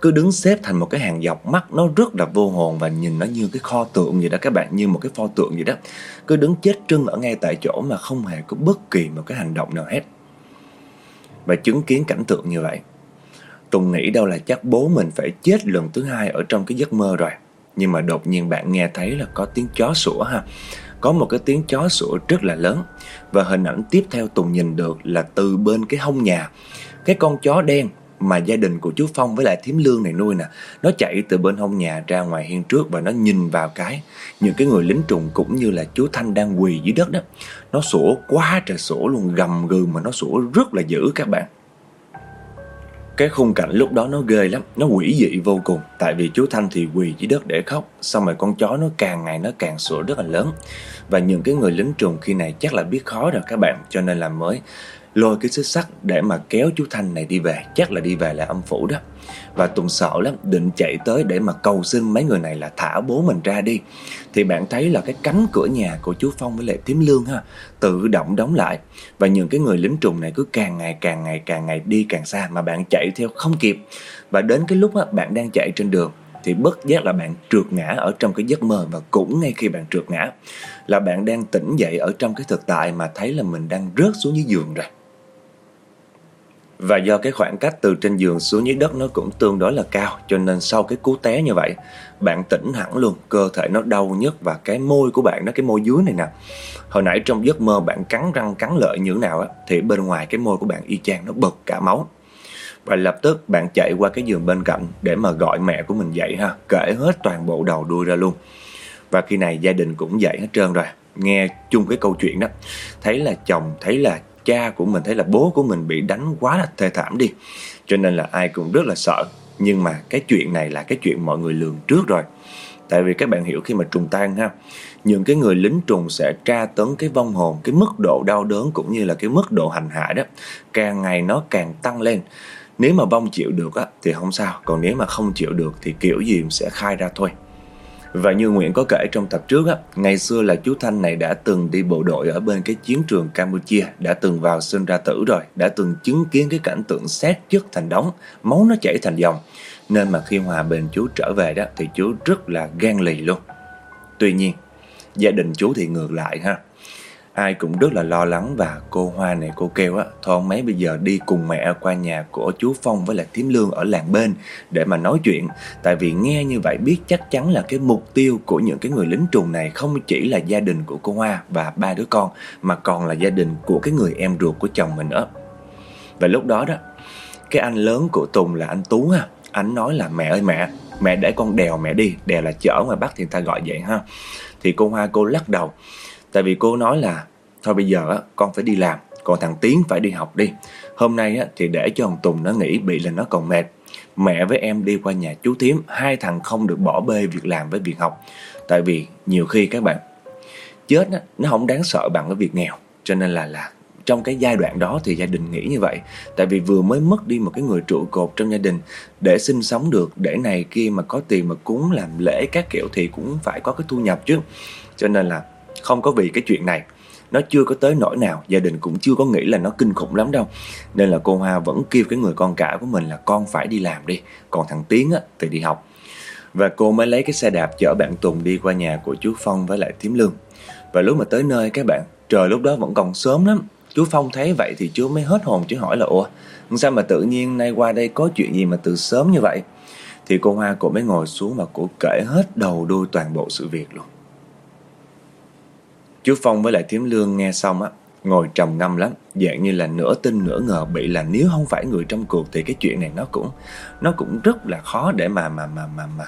cứ đứng xếp thành một cái hàng dọc, mắt nó rất là vô hồn và nhìn nó như cái kho tượng vậy đó các bạn, như một cái pho tượng vậy đó. Cứ đứng chết trưng ở ngay tại chỗ mà không hề có bất kỳ một cái hành động nào hết. Và chứng kiến cảnh tượng như vậy, Tùng nghĩ đâu là chắc bố mình phải chết lần thứ hai ở trong cái giấc mơ rồi. Nhưng mà đột nhiên bạn nghe thấy là có tiếng chó sủa ha có một cái tiếng chó sủa rất là lớn. Và hình ảnh tiếp theo Tùng nhìn được là từ bên cái hông nhà. Cái con chó đen mà gia đình của chú Phong với lại thím lương này nuôi nè, nó chạy từ bên hông nhà ra ngoài hiên trước và nó nhìn vào cái. Những cái người lính trùng cũng như là chú Thanh đang quỳ dưới đất đó. Nó sủa quá trời sủa luôn, gầm gừ mà nó sủa rất là dữ các bạn cái khung cảnh lúc đó nó ghê lắm, Nó quỷ dị vô cùng. Tại vì chú Thanh thì quỳ dưới đất để khóc, Xong rồi con chó nó càng ngày nó càng sủa rất là lớn. Và những cái người lính trùng khi này chắc là biết khó rồi các bạn, Cho nên là mới lôi cái xích sắt để mà kéo chú Thanh này đi về. Chắc là đi về là âm phủ đó. Và Tùng sợ lắm Định chạy tới để mà cầu xin mấy người này là thả bố mình ra đi. Thì bạn thấy là cái cánh cửa nhà của chú Phong với lại Thím Lương ha Tự động đóng lại. Và những cái người lính trùng này cứ càng ngày càng ngày càng ngày đi càng xa Mà bạn chạy theo không kịp. Và đến cái lúc á, bạn đang chạy trên đường thì bất giác là bạn trượt ngã ở trong cái giấc mơ. Và cũng ngay khi bạn trượt ngã là bạn đang tỉnh dậy ở trong cái thực tại mà thấy là mình đang rớt xuống dưới giường rồi. Và do cái khoảng cách từ trên giường xuống dưới đất nó cũng tương đối là cao Cho nên sau cái cú té như vậy Bạn tỉnh hẳn luôn Cơ thể nó đau nhất và cái môi của bạn đó cái môi dưới này nè. Hồi nãy trong giấc mơ bạn cắn răng cắn lợi như thế nào á Thì bên ngoài cái môi của bạn y chang nó bật cả máu. Và lập tức bạn chạy qua cái giường bên cạnh Để mà gọi mẹ của mình dậy ha Kể hết toàn bộ đầu đuôi ra luôn. Và khi này gia đình cũng dậy hết trơn rồi. Nghe chung cái câu chuyện đó Thấy là chồng, thấy là cha của mình thấy là bố của mình bị đánh quá là thê thảm đi. Cho nên là ai cũng rất là sợ. Nhưng mà cái chuyện này là cái chuyện mọi người lường trước rồi. Tại vì các bạn hiểu khi mà trùng tan ha, những cái người lính trùng sẽ tra tấn cái vong hồn, cái mức độ đau đớn cũng như là cái mức độ hành hạ đó. Càng ngày nó càng tăng lên. Nếu mà vong chịu được á, thì không sao. Còn nếu mà không chịu được thì kiểu gì cũng sẽ khai ra thôi và như Nguyễn có kể trong tập trước á, ngày xưa là chú Thanh này đã từng đi bộ đội ở bên cái chiến trường Campuchia, đã từng vào sinh ra tử rồi, đã từng chứng kiến cái cảnh tượng xét chất thành đống, máu nó chảy thành dòng. Nên mà khi hòa bình chú trở về đó thì chú rất là gan lì luôn. Tuy nhiên, gia đình chú thì ngược lại ha ai cũng rất là lo lắng và cô Hoa này cô kêu á, thôi mấy bây giờ đi cùng mẹ qua nhà của chú Phong với lại Thím Lương ở làng bên để mà nói chuyện. Tại vì nghe như vậy biết chắc chắn là cái mục tiêu của những cái người lính trùng này không chỉ là gia đình của cô Hoa và ba đứa con, mà còn là gia đình của cái người em ruột của chồng mình nữa và lúc đó đó, cái anh lớn của Tùng là anh Tú ha, anh nói là, mẹ ơi mẹ mẹ để con đèo mẹ đi, đèo là chở ngoài Bắc thì người ta gọi vậy ha. Thì cô Hoa cô lắc đầu Tại vì cô nói là, Thôi bây giờ con phải đi làm, Còn thằng Tiến phải đi học đi. Hôm nay thì để cho thằng Tùng nó nghỉ Bị là nó còn mệt. Mẹ với em đi qua nhà chú Thiếm Hai thằng không được bỏ bê việc làm với việc học. Tại vì nhiều khi các bạn Chết nó không đáng sợ bằng cái việc nghèo. Cho nên là là trong cái giai đoạn đó thì gia đình nghĩ như vậy. Tại vì vừa mới mất đi một cái người trụ cột trong gia đình, để sinh sống được, để này kia mà có tiền mà cúng làm lễ các kiểu thì cũng phải có cái thu nhập chứ. Cho nên là không có vì cái chuyện này. Nó chưa có tới nỗi nào. Gia đình cũng chưa có nghĩ là nó kinh khủng lắm đâu. Nên là cô hoa vẫn kêu cái người con cả của mình là con phải đi làm đi. Còn thằng tiến á, thì đi học. Và cô mới lấy cái xe đạp chở bạn tùng đi qua nhà của chú phong với lại thím lương. Và lúc mà tới nơi các bạn, trời lúc đó vẫn còn sớm lắm. Chú phong thấy vậy thì chú mới hết hồn chứ hỏi là ủa sao mà tự nhiên nay qua đây có chuyện gì mà từ sớm như vậy? Thì cô hoa cô mới ngồi xuống và cô kể hết đầu đuôi toàn bộ sự việc luôn. Chú Phong với lại Thiếm Lương nghe xong á Ngồi trầm ngâm lắm Dạng như là nửa tin nửa ngờ Bị là nếu không phải người trong cuộc Thì cái chuyện này nó cũng Nó cũng rất là khó để mà mà mà mà, mà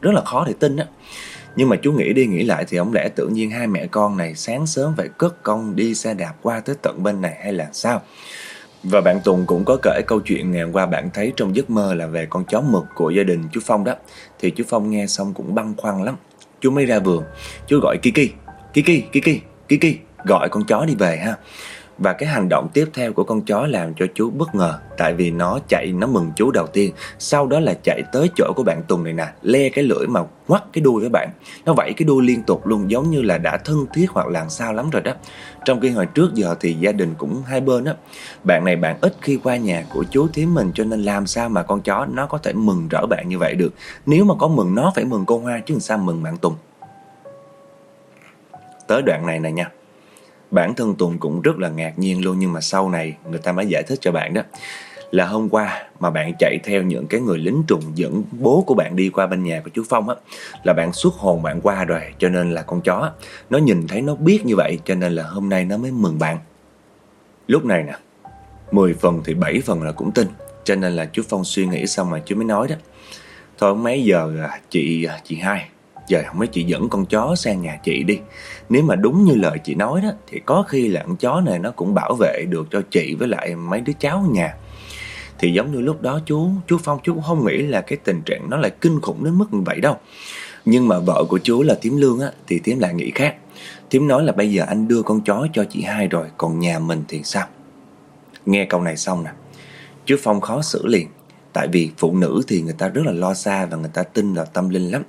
Rất là khó để tin á nhưng mà chú nghĩ đi nghĩ lại thì không lẽ tự nhiên hai mẹ con này sáng sớm phải cất công đi xe đạp qua tới tận bên này hay là sao? Và bạn Tùng cũng có kể câu chuyện ngày hôm qua bạn thấy trong giấc mơ là về con chó mực của gia đình chú Phong đó. Thì chú Phong nghe xong cũng băn khoăn lắm. Chú mới ra vườn, chú gọi Kiki, Kiki, Kiki, Kiki gọi con chó đi về ha. Và cái hành động tiếp theo của con chó làm cho chú bất ngờ Tại vì nó chạy nó mừng chú đầu tiên. Sau đó là chạy tới chỗ của bạn Tùng này nè Le cái lưỡi mà quắt cái đuôi với bạn. Nó vẫy cái đuôi liên tục luôn Giống như là đã thân thiết hoặc làm sao lắm rồi đó. Trong khi hồi trước giờ thì gia đình cũng hai bên á. Bạn này bạn ít khi qua nhà của chú thím mình Cho nên làm sao mà con chó nó có thể mừng rỡ bạn như vậy được? Nếu mà có mừng nó phải mừng cô Hoa Chứ làm sao mừng bạn Tùng? Tới đoạn này này nha. Bản thân Tùng cũng rất là ngạc nhiên luôn, nhưng mà sau này người ta mới giải thích cho bạn đó. Là hôm qua mà bạn chạy theo những cái người lính trùng dẫn bố của bạn đi qua bên nhà của chú Phong á, là bạn xuất hồn bạn qua rồi, cho nên là con chó nó nhìn thấy nó biết như vậy, cho nên là hôm nay nó mới mừng bạn. Lúc này nè 10 phần thì 7 phần là cũng tin, cho nên là chú Phong suy nghĩ xong mà chú mới nói đó. Thôi mấy giờ à, chị à, chị hai? Giờ không mấy chị dẫn con chó sang nhà chị đi. Nếu mà đúng như lời chị nói đó, Thì có khi là con chó này nó cũng bảo vệ được cho chị với lại mấy đứa cháu nhà. Thì giống như lúc đó chú Chú Phong, chú cũng không nghĩ là cái tình trạng nó lại kinh khủng đến mức như vậy đâu. Nhưng mà vợ của chú là Tiếm Lương á, Thì Tiếm lại nghĩ khác. Tiếm nói là bây giờ anh đưa con chó cho chị hai rồi, Còn nhà mình thì sao? Nghe câu này xong nè, Chú Phong khó xử liền. Tại vì phụ nữ thì người ta rất là lo xa Và người ta tin vào tâm linh lắm.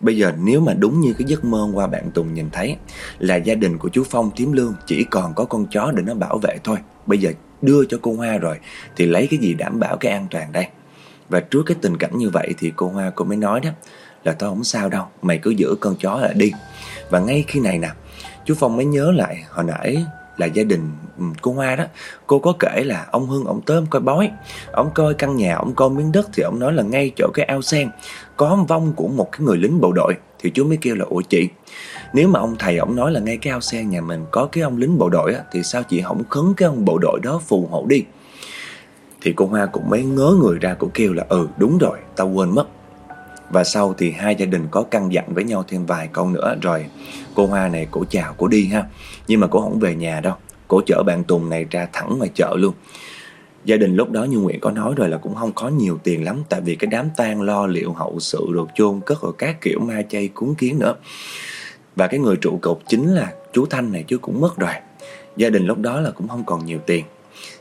Bây giờ nếu mà đúng như cái giấc mơ qua bạn Tùng nhìn thấy Là gia đình của chú Phong Thiếm Lương chỉ còn có con chó để nó bảo vệ thôi. Bây giờ đưa cho cô Hoa rồi Thì lấy cái gì đảm bảo cái an toàn đây? Và trước cái tình cảnh như vậy thì cô Hoa cô mới nói đó Là tôi không sao đâu Mày cứ giữ con chó lại đi. Và ngay khi này nè Chú Phong mới nhớ lại hồi nãy là gia đình cô Hoa đó Cô có kể là ông Hưng ông tới ông coi bói Ông coi căn nhà, ông coi miếng đất Thì ông nói là ngay chỗ cái ao sen. Có vong của một cái người lính bộ đội Thì chú mới kêu là ủa chị Nếu mà ông thầy ông nói là ngay cái ao sen nhà mình Có cái ông lính bộ đội á, Thì sao chị không khấn cái ông bộ đội đó phù hộ đi Thì cô Hoa cũng mới ngớ người ra cũng kêu là ừ đúng rồi tao quên mất và sau thì hai gia đình có căn dặn với nhau thêm vài câu nữa rồi cô Hoa này cổ chào cổ đi ha. Nhưng mà cổ không về nhà đâu. Cổ chở bạn Tùng này ra thẳng ngoài chợ luôn. Gia đình lúc đó như nguyện có nói rồi là cũng không có nhiều tiền lắm Tại vì cái đám tang lo liệu hậu sự rồi chôn cất rồi các kiểu ma chay cúng kiến nữa. Và cái người trụ cột chính là chú Thanh này chứ cũng mất rồi. Gia đình lúc đó là cũng không còn nhiều tiền.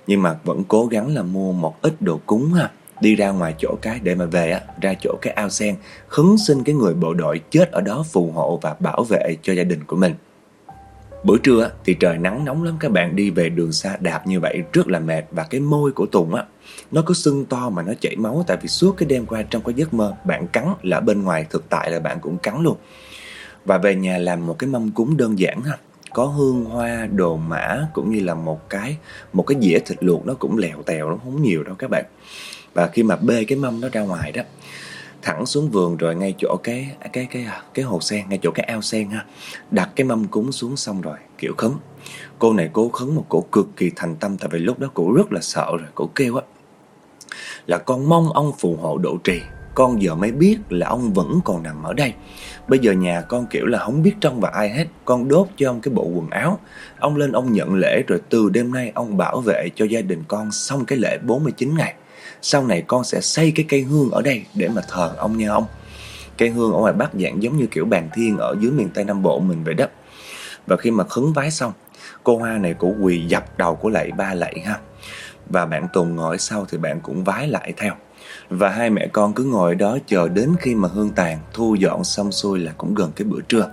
Nhưng mà vẫn cố gắng là mua một ít đồ cúng ha đi ra ngoài chỗ cái để mà về á, ra chỗ cái ao sen khấn xin cái người bộ đội chết ở đó phù hộ và bảo vệ cho gia đình của mình. Buổi trưa thì trời nắng nóng lắm các bạn đi về đường xa đạp như vậy rất là mệt và cái môi của Tùng á nó cứ sưng to mà nó chảy máu tại vì suốt cái đêm qua trong cái giấc mơ bạn cắn là bên ngoài thực tại là bạn cũng cắn luôn. Và về nhà làm một cái mâm cúng đơn giản ha, có hương hoa, đồ mã cũng như là một cái một cái dĩa thịt luộc nó cũng lèo tèo nó không nhiều đâu các bạn và khi mà bê cái mâm nó ra ngoài đó thẳng xuống vườn rồi ngay chỗ cái cái cái cái hồ sen, ngay chỗ cái ao sen ha. Đặt cái mâm cúng xuống xong rồi, kiểu khấn. Cô này cố khấn một cổ cực kỳ thành tâm, tại vì lúc đó cổ rất là sợ rồi cổ kêu á, là con mong ông phù hộ độ trì, con giờ mới biết là ông vẫn còn nằm ở đây. Bây giờ nhà con, kiểu là không biết trong và ai hết, Con đốt cho ông cái bộ quần áo. Ông lên ông nhận lễ rồi từ đêm nay ông bảo vệ cho gia đình con xong cái lễ 49 ngày sau này con sẽ xây cái cây hương ở đây để mà thờ ông nha ông. Cây hương ở ngoài Bắc dạng giống như kiểu bàn thiên ở dưới miền Tây Nam Bộ mình vậy đó. Và khi mà khấn vái xong, cô Hoa này cũng quỳ dập đầu của lạy ba lạy ha. Và bạn Tùng ngồi sau thì bạn cũng vái lại theo. Và hai mẹ con cứ ngồi đó chờ đến khi mà hương tàn, thu dọn xong xuôi là cũng gần cái bữa trưa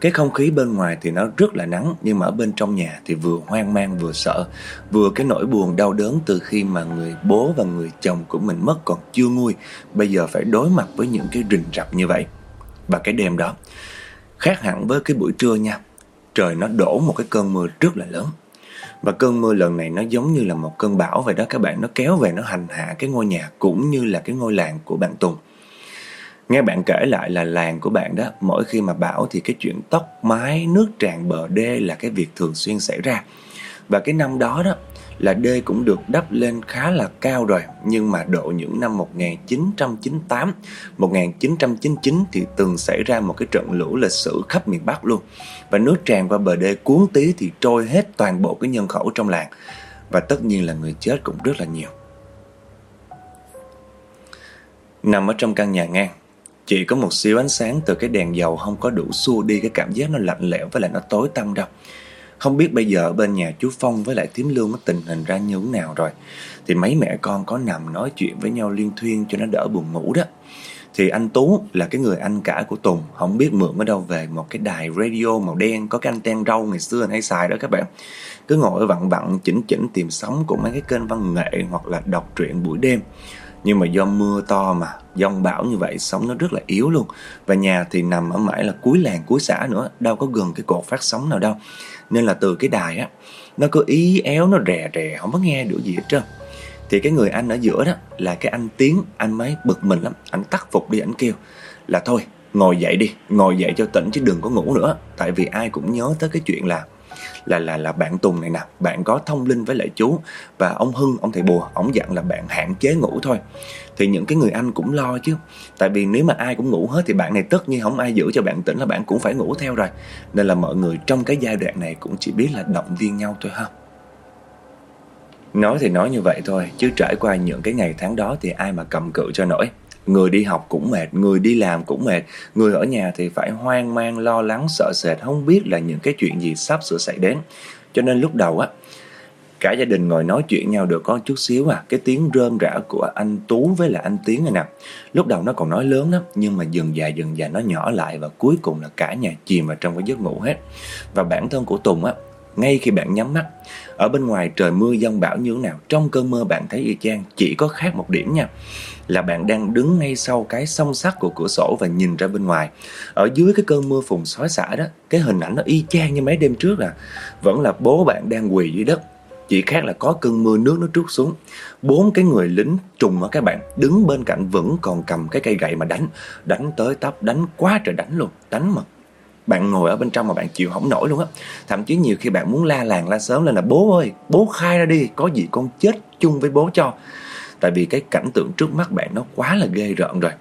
cái không khí bên ngoài thì nó rất là nắng nhưng mà ở bên trong nhà thì vừa hoang mang vừa sợ, vừa cái nỗi buồn đau đớn từ khi mà người bố và người chồng của mình mất còn chưa nguôi, bây giờ phải đối mặt với những cái rình rập như vậy. Và cái đêm đó khác hẳn với cái buổi trưa nha. Trời nó đổ một cái cơn mưa rất là lớn. Và cơn mưa lần này nó giống như là một cơn bão vậy đó các bạn Nó kéo về nó hành hạ cái ngôi nhà cũng như là cái ngôi làng của bạn Tùng Nghe bạn kể lại là làng của bạn đó, mỗi khi mà bão thì cái chuyện tóc mái, nước tràn bờ đê là cái việc thường xuyên xảy ra. Và cái năm đó đó là đê cũng được đắp lên khá là cao rồi, nhưng mà độ những năm 1998, 1999 thì từng xảy ra một cái trận lũ lịch sử khắp miền Bắc luôn. Và nước tràn qua bờ đê cuốn tí thì trôi hết toàn bộ cái nhân khẩu trong làng. Và tất nhiên là người chết cũng rất là nhiều. Nằm ở trong căn nhà ngang chỉ có một xíu ánh sáng từ cái đèn dầu không có đủ xua đi cái cảm giác nó lạnh lẽo với lại nó tối tăm đâu. Không biết bây giờ bên nhà chú Phong với lại Thím Lương có tình hình ra như thế nào rồi. Thì mấy mẹ con có nằm nói chuyện với nhau liên thuyên cho nó đỡ buồn ngủ đó. Thì anh Tú là cái người anh cả của Tùng, Không biết mượn ở đâu về một cái đài radio màu đen, Có cái anten râu ngày xưa anh hay xài đó các bạn Cứ ngồi vặn vặn, chỉnh chỉnh tìm sóng của mấy cái kênh văn nghệ Hoặc là đọc truyện buổi đêm nhưng mà do mưa to mà Dông bão như vậy sóng nó rất là yếu luôn. Và nhà thì nằm ở mãi là cuối làng, cuối xã nữa, Đâu có gần cái cột phát sóng nào đâu. Nên là từ cái đài á, Nó cứ ý éo, nó rè rè, Không có nghe được gì hết trơn. Thì cái người anh ở giữa đó Là cái anh Tiến, Anh mới bực mình lắm. Anh tắt phục đi, anh kêu Là thôi, ngồi dậy đi, Ngồi dậy cho tỉnh chứ đừng có ngủ nữa. Tại vì ai cũng nhớ tới cái chuyện là là là là bạn Tùng này nè, bạn có thông linh với lại chú và ông Hưng, ông thầy bùa, ông dặn là bạn hạn chế ngủ thôi. Thì những cái người anh cũng lo chứ. Tại vì nếu mà ai cũng ngủ hết thì bạn này tất nhiên không ai giữ cho bạn tỉnh là bạn cũng phải ngủ theo rồi. Nên là mọi người trong cái giai đoạn này cũng chỉ biết là động viên nhau thôi ha. Nói thì nói như vậy thôi, chứ trải qua những cái ngày tháng đó thì ai mà cầm cự cho nổi. Người đi học cũng mệt, người đi làm cũng mệt, người ở nhà thì phải hoang mang, lo lắng, sợ sệt, không biết là những cái chuyện gì sắp sửa xảy đến. Cho nên lúc đầu á, cả gia đình ngồi nói chuyện nhau được có chút xíu à. Cái tiếng rơm rã của anh tú với là anh tiến này nè. Lúc đầu nó còn nói lớn lắm nhưng mà dần dài dần dài nó nhỏ lại và cuối cùng là cả nhà chìm vào trong cái giấc ngủ hết. Và bản thân của tùng á ngay khi bạn nhắm mắt ở bên ngoài trời mưa giông bão như thế nào trong cơn mơ bạn thấy y chang chỉ có khác một điểm nha là bạn đang đứng ngay sau cái song sắt của cửa sổ và nhìn ra bên ngoài. Ở dưới cái cơn mưa phùn xói xả đó, cái hình ảnh nó y chang như mấy đêm trước à. Vẫn là bố bạn đang quỳ dưới đất. Chỉ khác là có cơn mưa nước nó trút xuống. Bốn cái người lính trùng ở các bạn, đứng bên cạnh vẫn còn cầm cái cây gậy mà đánh. Đánh tới tấp, đánh quá trời đánh luôn, đánh mà. Bạn ngồi ở bên trong mà bạn chịu không nổi luôn á. Thậm chí nhiều khi bạn muốn la làng la sớm lên là, bố ơi, bố khai ra đi, có gì con chết chung với bố cho tại vì cái cảnh tượng trước mắt bạn nó quá là ghê rợn rồi.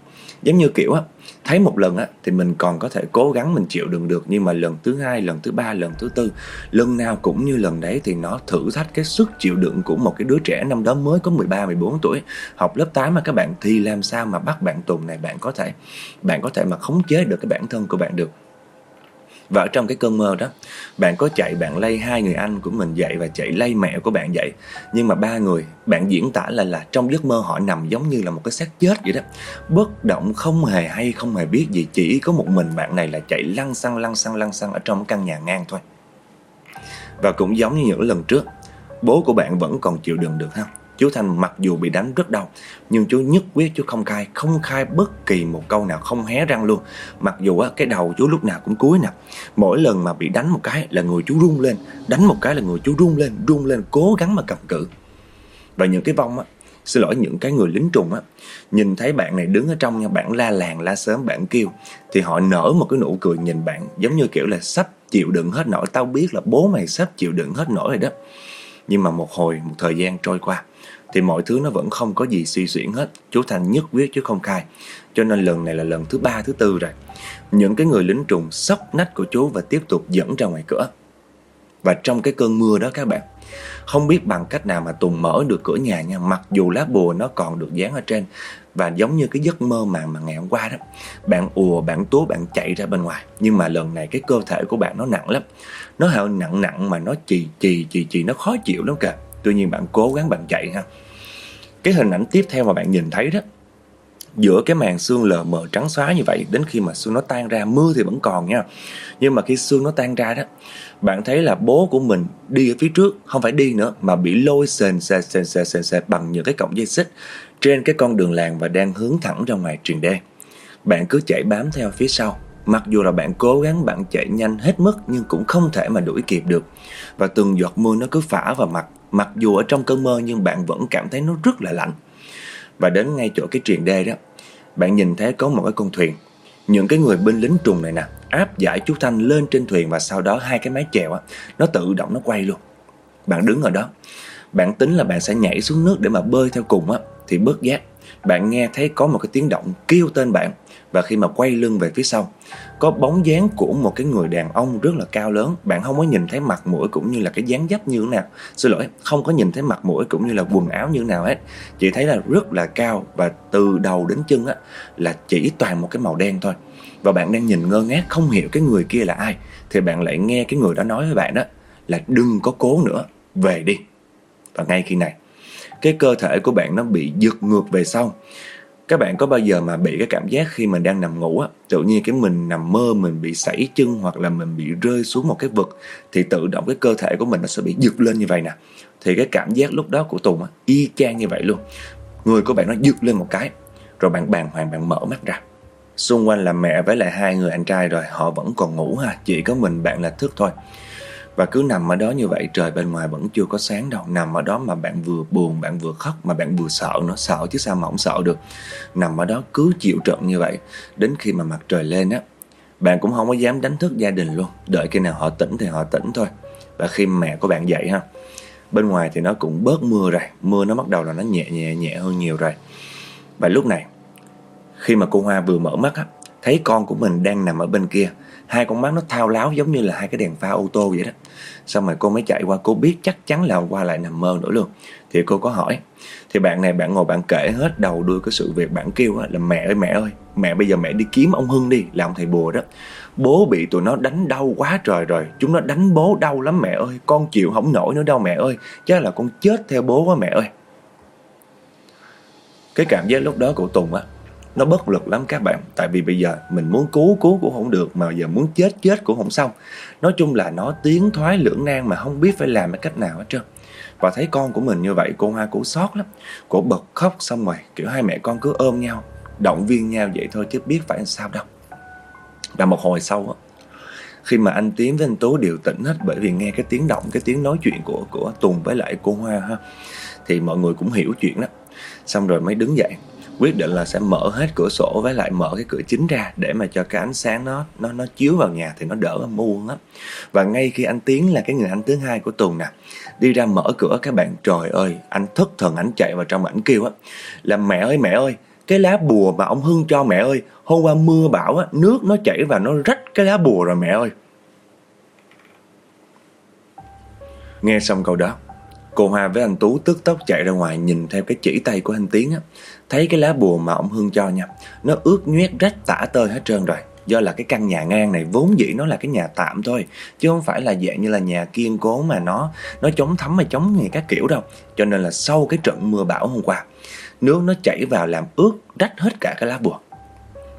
Giống như kiểu á, thấy một lần á, thì mình còn có thể cố gắng mình chịu đựng được, nhưng mà lần thứ hai, lần thứ ba, lần thứ tư, lần nào cũng như lần đấy thì nó thử thách cái sức chịu đựng của một cái đứa trẻ năm đó mới có 13 14 tuổi, học lớp 8 mà các bạn, thì làm sao mà bắt bạn tùng này bạn có thể, bạn có thể mà khống chế được cái bản thân của bạn được và ở trong cái cơn mơ đó, Bạn có chạy, bạn lay hai người anh của mình dậy Và chạy lay mẹ của bạn dậy. Nhưng mà ba người, bạn diễn tả là là Trong giấc mơ họ nằm giống như là một cái xác chết vậy đó. Bất động không hề hay, Không hề biết gì, Chỉ có một mình bạn này là chạy lăn xăng lăn xăng lăn xăng Ở trong căn nhà ngang thôi. Và cũng giống như những lần trước, Bố của bạn vẫn còn chịu đựng được ha. Chú Thanh mặc dù bị đánh rất đau Nhưng chú nhất quyết chú không khai Không khai bất kỳ một câu nào không hé răng luôn. Mặc dù á, cái đầu chú lúc nào cũng cúi nè Mỗi lần mà bị đánh một cái là người chú run lên Đánh một cái là người chú run lên run lên cố gắng mà cầm cự. Và những cái vong á Xin lỗi những cái người lính trùng á Nhìn thấy bạn này đứng ở trong nha Bạn la làng la sớm bạn kêu Thì họ nở một cái nụ cười nhìn bạn Giống như kiểu là sắp chịu đựng hết nổi. Tao biết là bố mày sắp chịu đựng hết nổi rồi đó. Nhưng mà một hồi một thời gian trôi qua thì mọi thứ nó vẫn không có gì suy xuyển hết. Chú thành nhất quyết chứ không khai. Cho nên lần này là lần thứ ba thứ tư rồi. Những cái người lính trùng sốc nách của chú và tiếp tục dẫn ra ngoài cửa. Và trong cái cơn mưa đó các bạn không biết bằng cách nào mà Tùng mở được cửa nhà nha. Mặc dù lá bùa nó còn được dán ở trên Và giống như cái giấc mơ màng mà ngày hôm qua đó Bạn ùa, bạn túa, bạn chạy ra bên ngoài. Nhưng mà lần này cái cơ thể của bạn nó nặng lắm. Nó hơi nặng nặng mà nó chì chì chì chì Nó khó chịu lắm kìa. Tuy nhiên bạn cố gắng bạn chạy ha. Cái hình ảnh tiếp theo mà bạn nhìn thấy đó, Giữa cái màn xương lờ mờ trắng xóa như vậy, Đến khi mà xương nó tan ra, Mưa thì vẫn còn nha. Nhưng mà khi xương nó tan ra đó, Bạn thấy là bố của mình đi ở phía trước, Không phải đi nữa, Mà bị lôi sền sệt sền sệt sền sệt Bằng những cái cọng dây xích Trên cái con đường làng Và đang hướng thẳng ra ngoài truyền đê. Bạn cứ chạy bám theo phía sau. Mặc dù là bạn cố gắng bạn chạy nhanh hết mức, Nhưng cũng không thể mà đuổi kịp được. Và từng giọt mưa nó cứ phả vào mặt Mặc dù ở trong cơn mơ nhưng bạn vẫn cảm thấy nó rất là lạnh. Và đến ngay chỗ cái triền đê đó, Bạn nhìn thấy có một cái con thuyền. Những cái người binh lính trùng này nè, Áp giải chú Thanh lên trên thuyền Và sau đó hai cái mái chèo á, Nó tự động nó quay luôn. Bạn đứng ở đó, Bạn tính là bạn sẽ nhảy xuống nước để mà bơi theo cùng á, Thì bớt giác Bạn nghe thấy có một cái tiếng động kêu tên bạn và khi mà quay lưng về phía sau, có bóng dáng của một cái người đàn ông rất là cao lớn. Bạn không có nhìn thấy mặt mũi cũng như là cái dáng dấp như thế nào. Xin lỗi, không có nhìn thấy mặt mũi cũng như là quần áo như thế nào hết. Chỉ thấy là rất là cao và từ đầu đến chân á, là chỉ toàn một cái màu đen thôi. Và bạn đang nhìn ngơ ngác, không hiểu cái người kia là ai. Thì bạn lại nghe cái người đó nói với bạn đó là đừng có cố nữa, về đi. Và ngay khi này, cái cơ thể của bạn nó bị giật ngược về sau các bạn có bao giờ mà bị cái cảm giác khi mình đang nằm ngủ á, tự nhiên cái mình nằm mơ, mình bị sảy chân hoặc là mình bị rơi xuống một cái vực thì tự động cái cơ thể của mình nó sẽ bị giật lên như vậy nè. Thì cái cảm giác lúc đó của tùng á, y chang như vậy luôn. Người của bạn nó giật lên một cái, rồi bạn bàng hoàng, bạn mở mắt ra. Xung quanh là mẹ với lại hai người anh trai rồi, họ vẫn còn ngủ ha, chỉ có mình bạn là thức thôi và cứ nằm ở đó như vậy, trời bên ngoài vẫn chưa có sáng đâu. Nằm ở đó mà bạn vừa buồn, bạn vừa khóc, mà bạn vừa sợ nó Sợ chứ sao mà không sợ được. Nằm ở đó cứ chịu trận như vậy. Đến khi mà mặt trời lên á, Bạn cũng không có dám đánh thức gia đình luôn. Đợi khi nào họ tỉnh thì họ tỉnh thôi. Và khi mẹ của bạn dậy ha, Bên ngoài thì nó cũng bớt mưa rồi. Mưa nó bắt đầu là nó nhẹ nhẹ nhẹ hơn nhiều rồi. Và lúc này, Khi mà cô Hoa vừa mở mắt á, Thấy con của mình đang nằm ở bên kia hai con mắt nó thao láo giống như là hai cái đèn pha ô tô vậy đó. Xong rồi cô mới chạy qua, cô biết chắc chắn là qua lại nằm mơ nữa luôn. Thì cô có hỏi, thì bạn này, bạn ngồi bạn kể hết đầu đuôi cái sự việc bạn kêu là mẹ ơi mẹ ơi, mẹ bây giờ mẹ đi kiếm ông hưng đi, là ông thầy bùa đó. Bố bị tụi nó đánh đau quá trời rồi, chúng nó đánh bố đau lắm mẹ ơi, con chịu không nổi nữa đâu mẹ ơi, chắc là con chết theo bố quá mẹ ơi. Cái cảm giác lúc đó của tùng á nó bất lực lắm các bạn. Tại vì bây giờ mình muốn cứu cứu cũng không được, mà giờ muốn chết chết cũng không xong. Nói chung là nó tiến thoái lưỡng nan mà không biết phải làm cái cách nào hết trơn. Và thấy con của mình như vậy, cô hoa cũng xót lắm. Cổ bật khóc xong rồi, kiểu hai mẹ con cứ ôm nhau, động viên nhau vậy thôi chứ biết phải làm sao đâu. Và một hồi sau á, khi mà anh Tiến với anh Tú đều tỉnh hết, bởi vì nghe cái tiếng động, cái tiếng nói chuyện của của Tùng với lại cô Hoa ha, thì mọi người cũng hiểu chuyện đó. Xong rồi mới đứng dậy quyết định là sẽ mở hết cửa sổ với lại mở cái cửa chính ra để mà cho cái ánh sáng nó nó nó chiếu vào nhà thì nó đỡ âm u lắm và ngay khi anh tiến là cái người anh thứ hai của tùng nè, đi ra mở cửa các bạn, trời ơi, anh thất thần, anh chạy vào trong ảnh kêu á, là mẹ ơi mẹ ơi, cái lá bùa mà ông hưng cho mẹ ơi, hôm qua mưa bão á, nước nó chảy vào nó rách cái lá bùa rồi mẹ ơi nghe xong câu đó, Cô Hoa với anh Tú tức tốc chạy ra ngoài nhìn theo cái chỉ tay của anh Tiến á. Thấy cái lá bùa mà ông Hương cho nha Nó ướt nhoét rách tả tơi hết trơn rồi Do là cái căn nhà ngang này vốn dĩ nó là cái nhà tạm thôi Chứ không phải là dạng như là nhà kiên cố mà nó nó chống thấm mà chống gì các kiểu đâu Cho nên là sau cái trận mưa bão hôm qua Nước nó chảy vào làm ướt rách hết cả cái lá bùa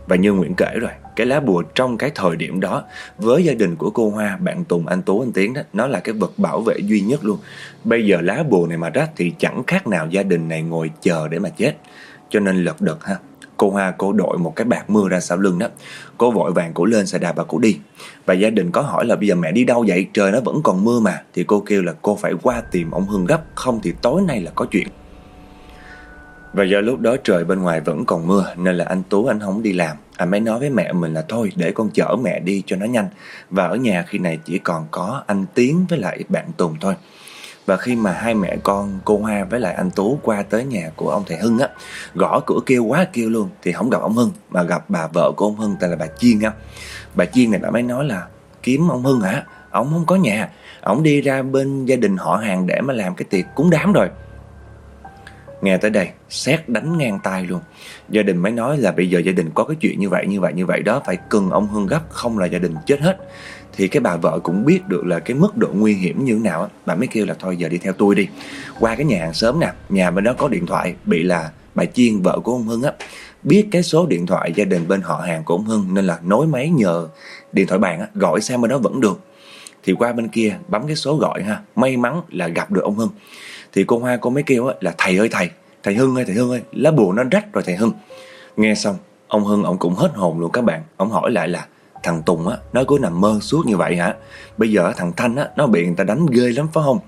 Và như Nguyễn kể rồi cái lá bùa trong cái thời điểm đó với gia đình của cô Hoa, bạn Tùng, anh Tú, anh Tiến đó, nó là cái vật bảo vệ duy nhất luôn. Bây giờ lá bùa này mà rách thì chẳng khác nào gia đình này ngồi chờ để mà chết. Cho nên lật đật ha. Cô Hoa cô đội một cái bạc mưa ra sau lưng đó. Cô vội vàng cổ lên xe đạp và cổ đi. Và gia đình có hỏi là bây giờ mẹ đi đâu vậy? Trời nó vẫn còn mưa mà. Thì cô kêu là cô phải qua tìm ông Hưng gấp, Không thì tối nay là có chuyện. Và do lúc đó trời bên ngoài vẫn còn mưa, Nên là anh Tú, anh không đi làm. Anh mới nói với mẹ mình là thôi, để con chở mẹ đi cho nó nhanh. Và ở nhà khi này chỉ còn có anh Tiến với lại bạn Tùng thôi và khi mà hai mẹ con cô Hoa với lại anh Tú qua tới nhà của ông thầy Hưng á gõ cửa kêu quá kêu luôn thì không gặp ông Hưng mà gặp bà vợ của ông Hưng tên là bà Chiên á bà Chiên này bà mới nói là kiếm ông Hưng hả ông không có nhà ông đi ra bên gia đình họ hàng để mà làm cái tiệc cúng đám rồi Nghe tới đây, xét đánh ngang tay luôn. Gia đình mới nói là bây giờ gia đình có cái chuyện như vậy, như vậy, như vậy đó, phải cần ông Hưng gấp, không là gia đình chết hết. Thì cái bà vợ cũng biết được là cái mức độ nguy hiểm như thế nào Bà mới kêu là thôi giờ đi theo tôi đi. Qua cái nhà hàng sớm nè, nhà bên đó có điện thoại, bị là bà Chiên, vợ của ông Hưng á. Biết cái số điện thoại gia đình bên họ hàng của ông Hưng nên là nối máy nhờ điện thoại bàn á, gọi sang bên đó vẫn được. Thì qua bên kia bấm cái số gọi ha, may mắn là gặp được ông Hưng thì cô Hoa cô mới kêu là thầy ơi thầy thầy Hưng ơi thầy Hưng ơi lá bùa nó rách rồi thầy Hưng nghe xong ông Hưng ông cũng hết hồn luôn các bạn ông hỏi lại là thằng Tùng á nó cứ nằm mơ suốt như vậy hả? Bây giờ thằng Thanh á nó bị người ta đánh ghê lắm phải không?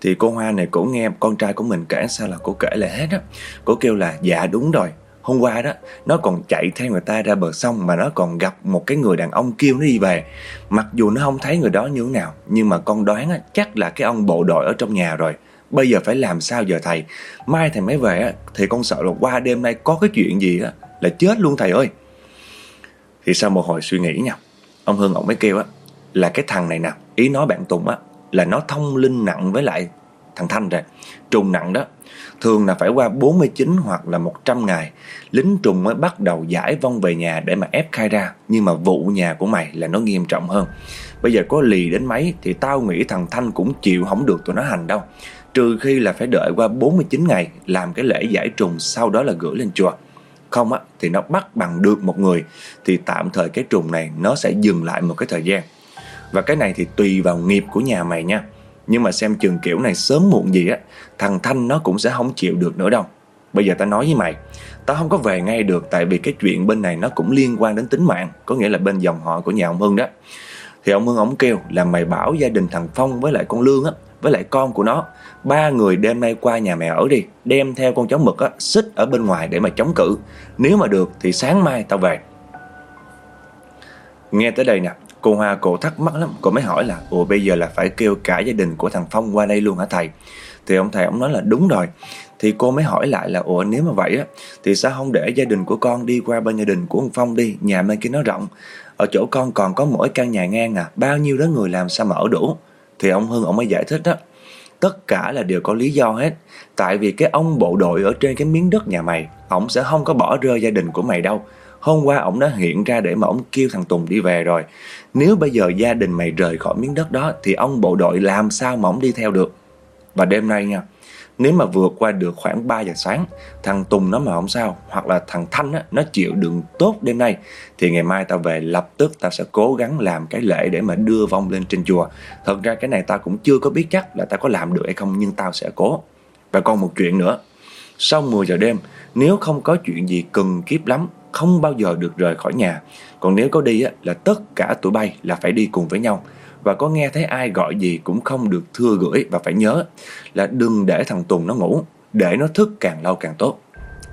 Thì cô Hoa này cũng nghe con trai của mình kể sao là cô kể lại hết á. Cô kêu là dạ đúng rồi. Hôm qua đó nó còn chạy theo người ta ra bờ sông mà nó còn gặp một cái người đàn ông kêu nó đi về. Mặc dù nó không thấy người đó như thế nào nhưng mà con đoán á, chắc là cái ông bộ đội ở trong nhà rồi. Bây giờ phải làm sao giờ thầy? Mai thầy mới về á Thì con sợ là qua đêm nay có cái chuyện gì á Là chết luôn thầy ơi. Thì sau một hồi suy nghĩ nha Ông Hưng ông mới kêu á, Là cái thằng này nè, Ý nói bạn Tùng á, Là nó thông linh nặng với lại thằng Thanh rồi. Trùng nặng đó, Thường là phải qua 49 hoặc là 100 ngày, Lính trùng mới bắt đầu giải vong về nhà để mà ép khai ra. Nhưng mà vụ nhà của mày là nó nghiêm trọng hơn. Bây giờ có lì đến mấy Thì tao nghĩ thằng Thanh cũng chịu không được tụi nó hành đâu. Trừ khi là phải đợi qua 49 ngày Làm cái lễ giải trùng, Sau đó là gửi lên chùa. Không á, thì nó bắt bằng được một người, Thì tạm thời cái trùng này Nó sẽ dừng lại một cái thời gian. Và cái này thì tùy vào nghiệp của nhà mày nha. Nhưng mà xem chừng kiểu này sớm muộn gì á, Thằng Thanh nó cũng sẽ không chịu được nữa đâu. Bây giờ tao nói với mày, Tao không có về ngay được Tại vì cái chuyện bên này nó cũng liên quan đến tính mạng, Có nghĩa là bên dòng họ của nhà ông Hưng đó. Thì ông Hưng ông kêu là mày bảo gia đình thằng Phong với lại con Lương á với lại con của nó. Ba người đêm nay qua nhà mẹ ở đi, Đem theo con chó mực á, Xích ở bên ngoài để mà chống cự. Nếu mà được thì sáng mai tao về. Nghe tới đây nè, Cô Hoa cổ thắc mắc lắm, Cô mới hỏi là, Ủa, bây giờ là phải kêu cả gia đình của thằng Phong qua đây luôn hả thầy? Thì ông thầy ông nói là, đúng rồi. Thì cô mới hỏi lại là, Ủa, nếu mà vậy á, Thì sao không để gia đình của con đi qua bên gia đình của ông Phong đi, Nhà bên kia nó rộng? Ở chỗ con còn có mỗi căn nhà ngang à Bao nhiêu đó người làm sao mà ở đủ? Thì ông Hưng ông mới giải thích đó. Tất cả là đều có lý do hết. Tại vì cái ông bộ đội ở trên cái miếng đất nhà mày, Ông sẽ không có bỏ rơi gia đình của mày đâu. Hôm qua ông đã hiện ra để mà ông kêu thằng Tùng đi về rồi. Nếu bây giờ gia đình mày rời khỏi miếng đất đó, Thì ông bộ đội làm sao mà ông đi theo được? Và đêm nay nha nếu mà vượt qua được khoảng 3 giờ sáng thằng Tùng nó mà không sao hoặc là thằng Thanh á, nó chịu đựng tốt đêm nay thì ngày mai tao về lập tức tao sẽ cố gắng làm cái lễ để mà đưa vong lên trên chùa. Thật ra cái này tao cũng chưa có biết chắc là tao có làm được hay không nhưng tao sẽ cố. Và còn một chuyện nữa sau 10 giờ đêm nếu không có chuyện gì cần kiếp lắm không bao giờ được rời khỏi nhà còn nếu có đi á, là tất cả tụi bay là phải đi cùng với nhau và có nghe thấy ai gọi gì cũng không được thưa gửi và phải nhớ là đừng để thằng Tùng nó ngủ, để nó thức càng lâu càng tốt.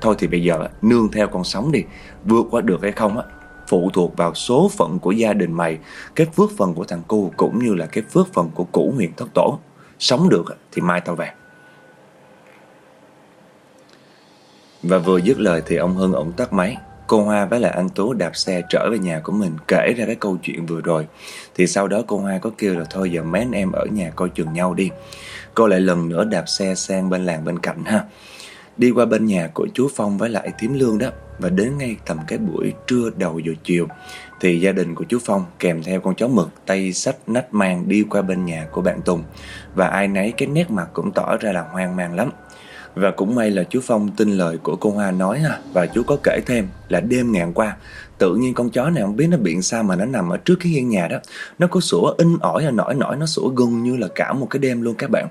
Thôi thì bây giờ nương theo con sống đi, vượt qua được hay không á, phụ thuộc vào số phận của gia đình mày, cái phước phần của thằng cu cũng như là cái phước phần của cũ huyền thất tổ. Sống được thì mai tao về. Và vừa dứt lời thì ông Hưng ổng tắt máy Cô Hoa với lại anh Tú đạp xe trở về nhà của mình kể ra cái câu chuyện vừa rồi. Thì sau đó cô Hoa có kêu là thôi giờ mấy anh em ở nhà coi chừng nhau đi. Cô lại lần nữa đạp xe sang bên làng bên cạnh ha. Đi qua bên nhà của chú Phong với lại Thím Lương đó và đến ngay tầm cái buổi trưa đầu giờ chiều, thì gia đình của chú Phong kèm theo con chó mực tay sách nách mang đi qua bên nhà của bạn Tùng và ai nấy cái nét mặt cũng tỏ ra là hoang mang lắm. Và cũng may là chú Phong tin lời của cô Hoa nói ha, Và chú có kể thêm là đêm ngàn qua, Tự nhiên con chó này không biết nó biện sao mà nó nằm ở trước cái hiên nhà đó. Nó có sủa in ỏi và nổi nổi, Nó sủa gần như là cả một cái đêm luôn các bạn.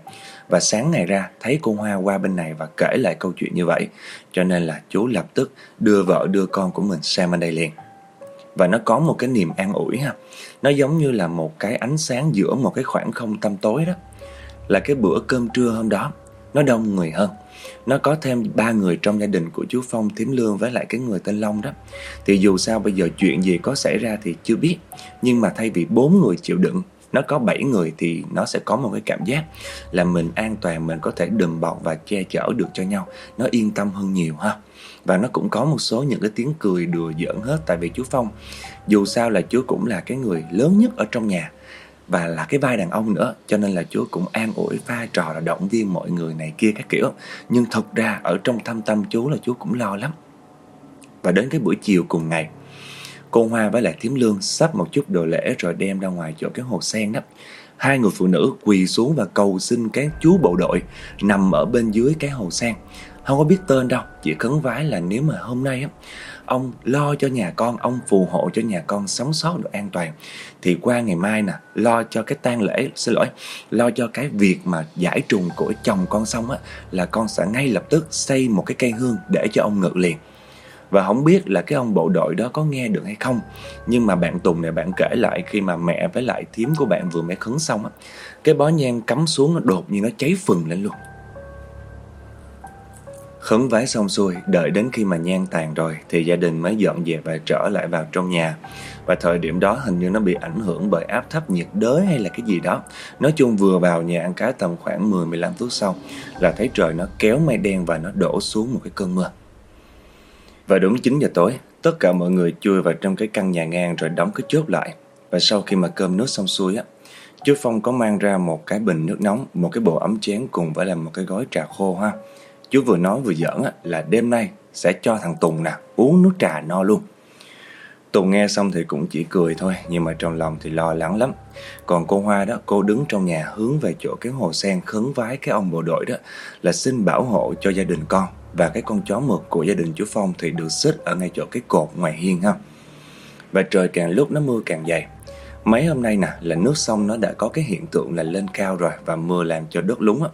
Và sáng ngày ra, thấy cô Hoa qua bên này và kể lại câu chuyện như vậy. Cho nên là chú lập tức đưa vợ đưa con của mình sang bên đây liền. Và nó có một cái niềm an ủi ha. Nó giống như là một cái ánh sáng giữa một cái khoảng không tăm tối đó. Là cái bữa cơm trưa hôm đó, Nó đông người hơn nó có thêm ba người trong gia đình của chú Phong Thím Lương với lại cái người tên Long đó Thì dù sao bây giờ chuyện gì có xảy ra thì chưa biết Nhưng mà thay vì bốn người chịu đựng nó có 7 người thì nó sẽ có một cái cảm giác là mình an toàn, mình có thể đùm bọc và che chở được cho nhau. Nó yên tâm hơn nhiều ha. Và nó cũng có một số những cái tiếng cười đùa giỡn hết tại vì chú Phong dù sao là chú cũng là cái người lớn nhất ở trong nhà và là cái vai đàn ông nữa, cho nên là Chúa cũng an ủi vai trò là động viên mọi người này kia các kiểu. Nhưng thật ra ở trong thâm tâm Chúa là Chúa cũng lo lắm. Và đến cái buổi chiều cùng ngày, cô Hoa với lại thím Lương sắp một chút đồ lễ rồi đem ra ngoài chỗ cái hồ sen đó. Hai người phụ nữ quỳ xuống và cầu xin cái chú bộ đội nằm ở bên dưới cái hồ sen. Không có biết tên đâu, chỉ khấn vái là nếu mà hôm nay á ông lo cho nhà con, ông phù hộ cho nhà con sống sót được an toàn. Thì qua ngày mai nè, lo cho cái tang lễ, xin lỗi, lo cho cái việc mà giải trùng của chồng con xong á, là con sẽ ngay lập tức xây một cái cây hương để cho ông ngự liền. Và không biết là cái ông bộ đội đó có nghe được hay không, nhưng mà bạn Tùng này, bạn kể lại khi mà mẹ với lại thím của bạn vừa mới khấn xong á, cái bó nhang cắm xuống nó đột nhiên nó cháy phừng lên luôn. Khấn vái xong xuôi, đợi đến khi mà nhang tàn rồi thì gia đình mới dọn dẹp và trở lại vào trong nhà. Và thời điểm đó hình như nó bị ảnh hưởng bởi áp thấp nhiệt đới hay là cái gì đó. Nói chung vừa vào nhà ăn cá tầm khoảng 10-15 phút sau là thấy trời nó kéo mây đen và nó đổ xuống một cái cơn mưa. Và đúng 9 giờ tối, tất cả mọi người chui vào trong cái căn nhà ngang rồi đóng cái chốt lại. Và sau khi mà cơm nước xong xuôi á, chú Phong có mang ra một cái bình nước nóng, một cái bộ ấm chén cùng với là một cái gói trà khô ha. Chú vừa nói vừa giỡn là đêm nay sẽ cho thằng Tùng nè uống nước trà no luôn. Tùng nghe xong thì cũng chỉ cười thôi, Nhưng mà trong lòng thì lo lắng lắm. Còn cô Hoa đó, cô đứng trong nhà hướng về chỗ cái hồ sen khấn vái cái ông bộ đội đó, Là xin bảo hộ cho gia đình con. Và cái con chó mực của gia đình chú Phong thì được xích ở ngay chỗ cái cột ngoài hiên ha. Và trời càng lúc nó mưa càng dày. Mấy hôm nay nè là nước sông nó đã có cái hiện tượng là lên cao rồi và mưa làm cho đất lúng á.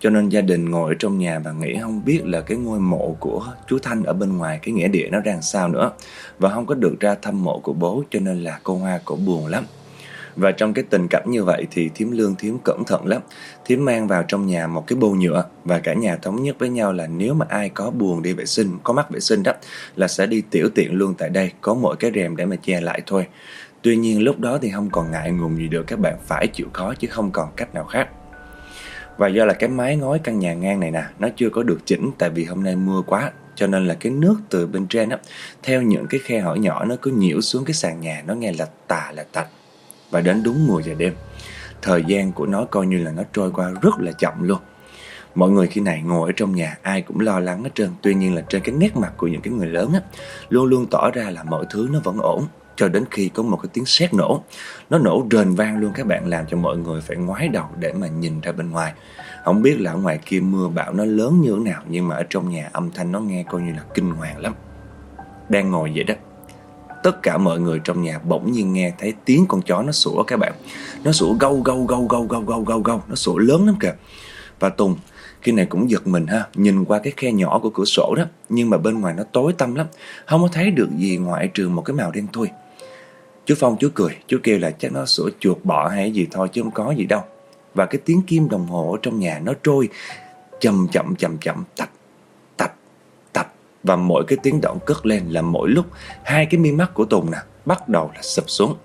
Cho nên gia đình ngồi ở trong nhà và nghĩ không biết là cái ngôi mộ của chú Thanh ở bên ngoài cái nghĩa địa nó đang sao nữa. Và không có được ra thăm mộ của bố cho nên là cô Hoa cổ buồn lắm. Và trong cái tình cảnh như vậy thì thím lương thím cẩn thận lắm Thím mang vào trong nhà một cái bô nhựa Và cả nhà thống nhất với nhau là nếu mà ai có buồn đi vệ sinh, có mắc vệ sinh đó Là sẽ đi tiểu tiện luôn tại đây Có mỗi cái rèm để mà che lại thôi Tuy nhiên lúc đó thì không còn ngại ngùng gì được các bạn phải chịu khó chứ không còn cách nào khác. Và do là cái mái ngói căn nhà ngang này nè, nó chưa có được chỉnh tại vì hôm nay mưa quá cho nên là cái nước từ bên trên á theo những cái khe hở nhỏ nó cứ nhiễu xuống cái sàn nhà nó nghe lạch tà lạch tạch. Và đến đúng 10 giờ đêm thời gian của nó coi như là nó trôi qua rất là chậm luôn. Mọi người khi này ngồi ở trong nhà ai cũng lo lắng hết trơn. Tuy nhiên là trên cái nét mặt của những cái người lớn á luôn luôn tỏ ra là mọi thứ nó vẫn ổn cho đến khi có một cái tiếng sét nổ. Nó nổ rền vang luôn các bạn làm cho mọi người phải ngoái đầu để mà nhìn ra bên ngoài. Không biết là ở ngoài kia mưa bão nó lớn như thế nào nhưng mà ở trong nhà âm thanh nó nghe coi như là kinh hoàng lắm. Đang ngồi vậy đó. Tất cả mọi người trong nhà bỗng nhiên nghe thấy tiếng con chó nó sủa các bạn. Nó sủa gâu gâu gâu gâu gâu gâu gâu gâu, nó sủa lớn lắm kìa. Và Tùng khi này cũng giật mình ha Nhìn qua cái khe nhỏ của cửa sổ đó Nhưng mà bên ngoài nó tối tăm lắm Không có thấy được gì ngoại trừ một cái màu đen thui Chú Phong chú cười Chú kêu là chắc nó sửa chuột bọ hay gì thôi Chứ không có gì đâu. Và cái tiếng kim đồng hồ ở trong nhà nó trôi Chậm chậm chậm chậm Tạch tạch tạch. Và mỗi cái tiếng động cất lên là mỗi lúc Hai cái mi mắt của Tùng nè Bắt đầu là sụp xuống.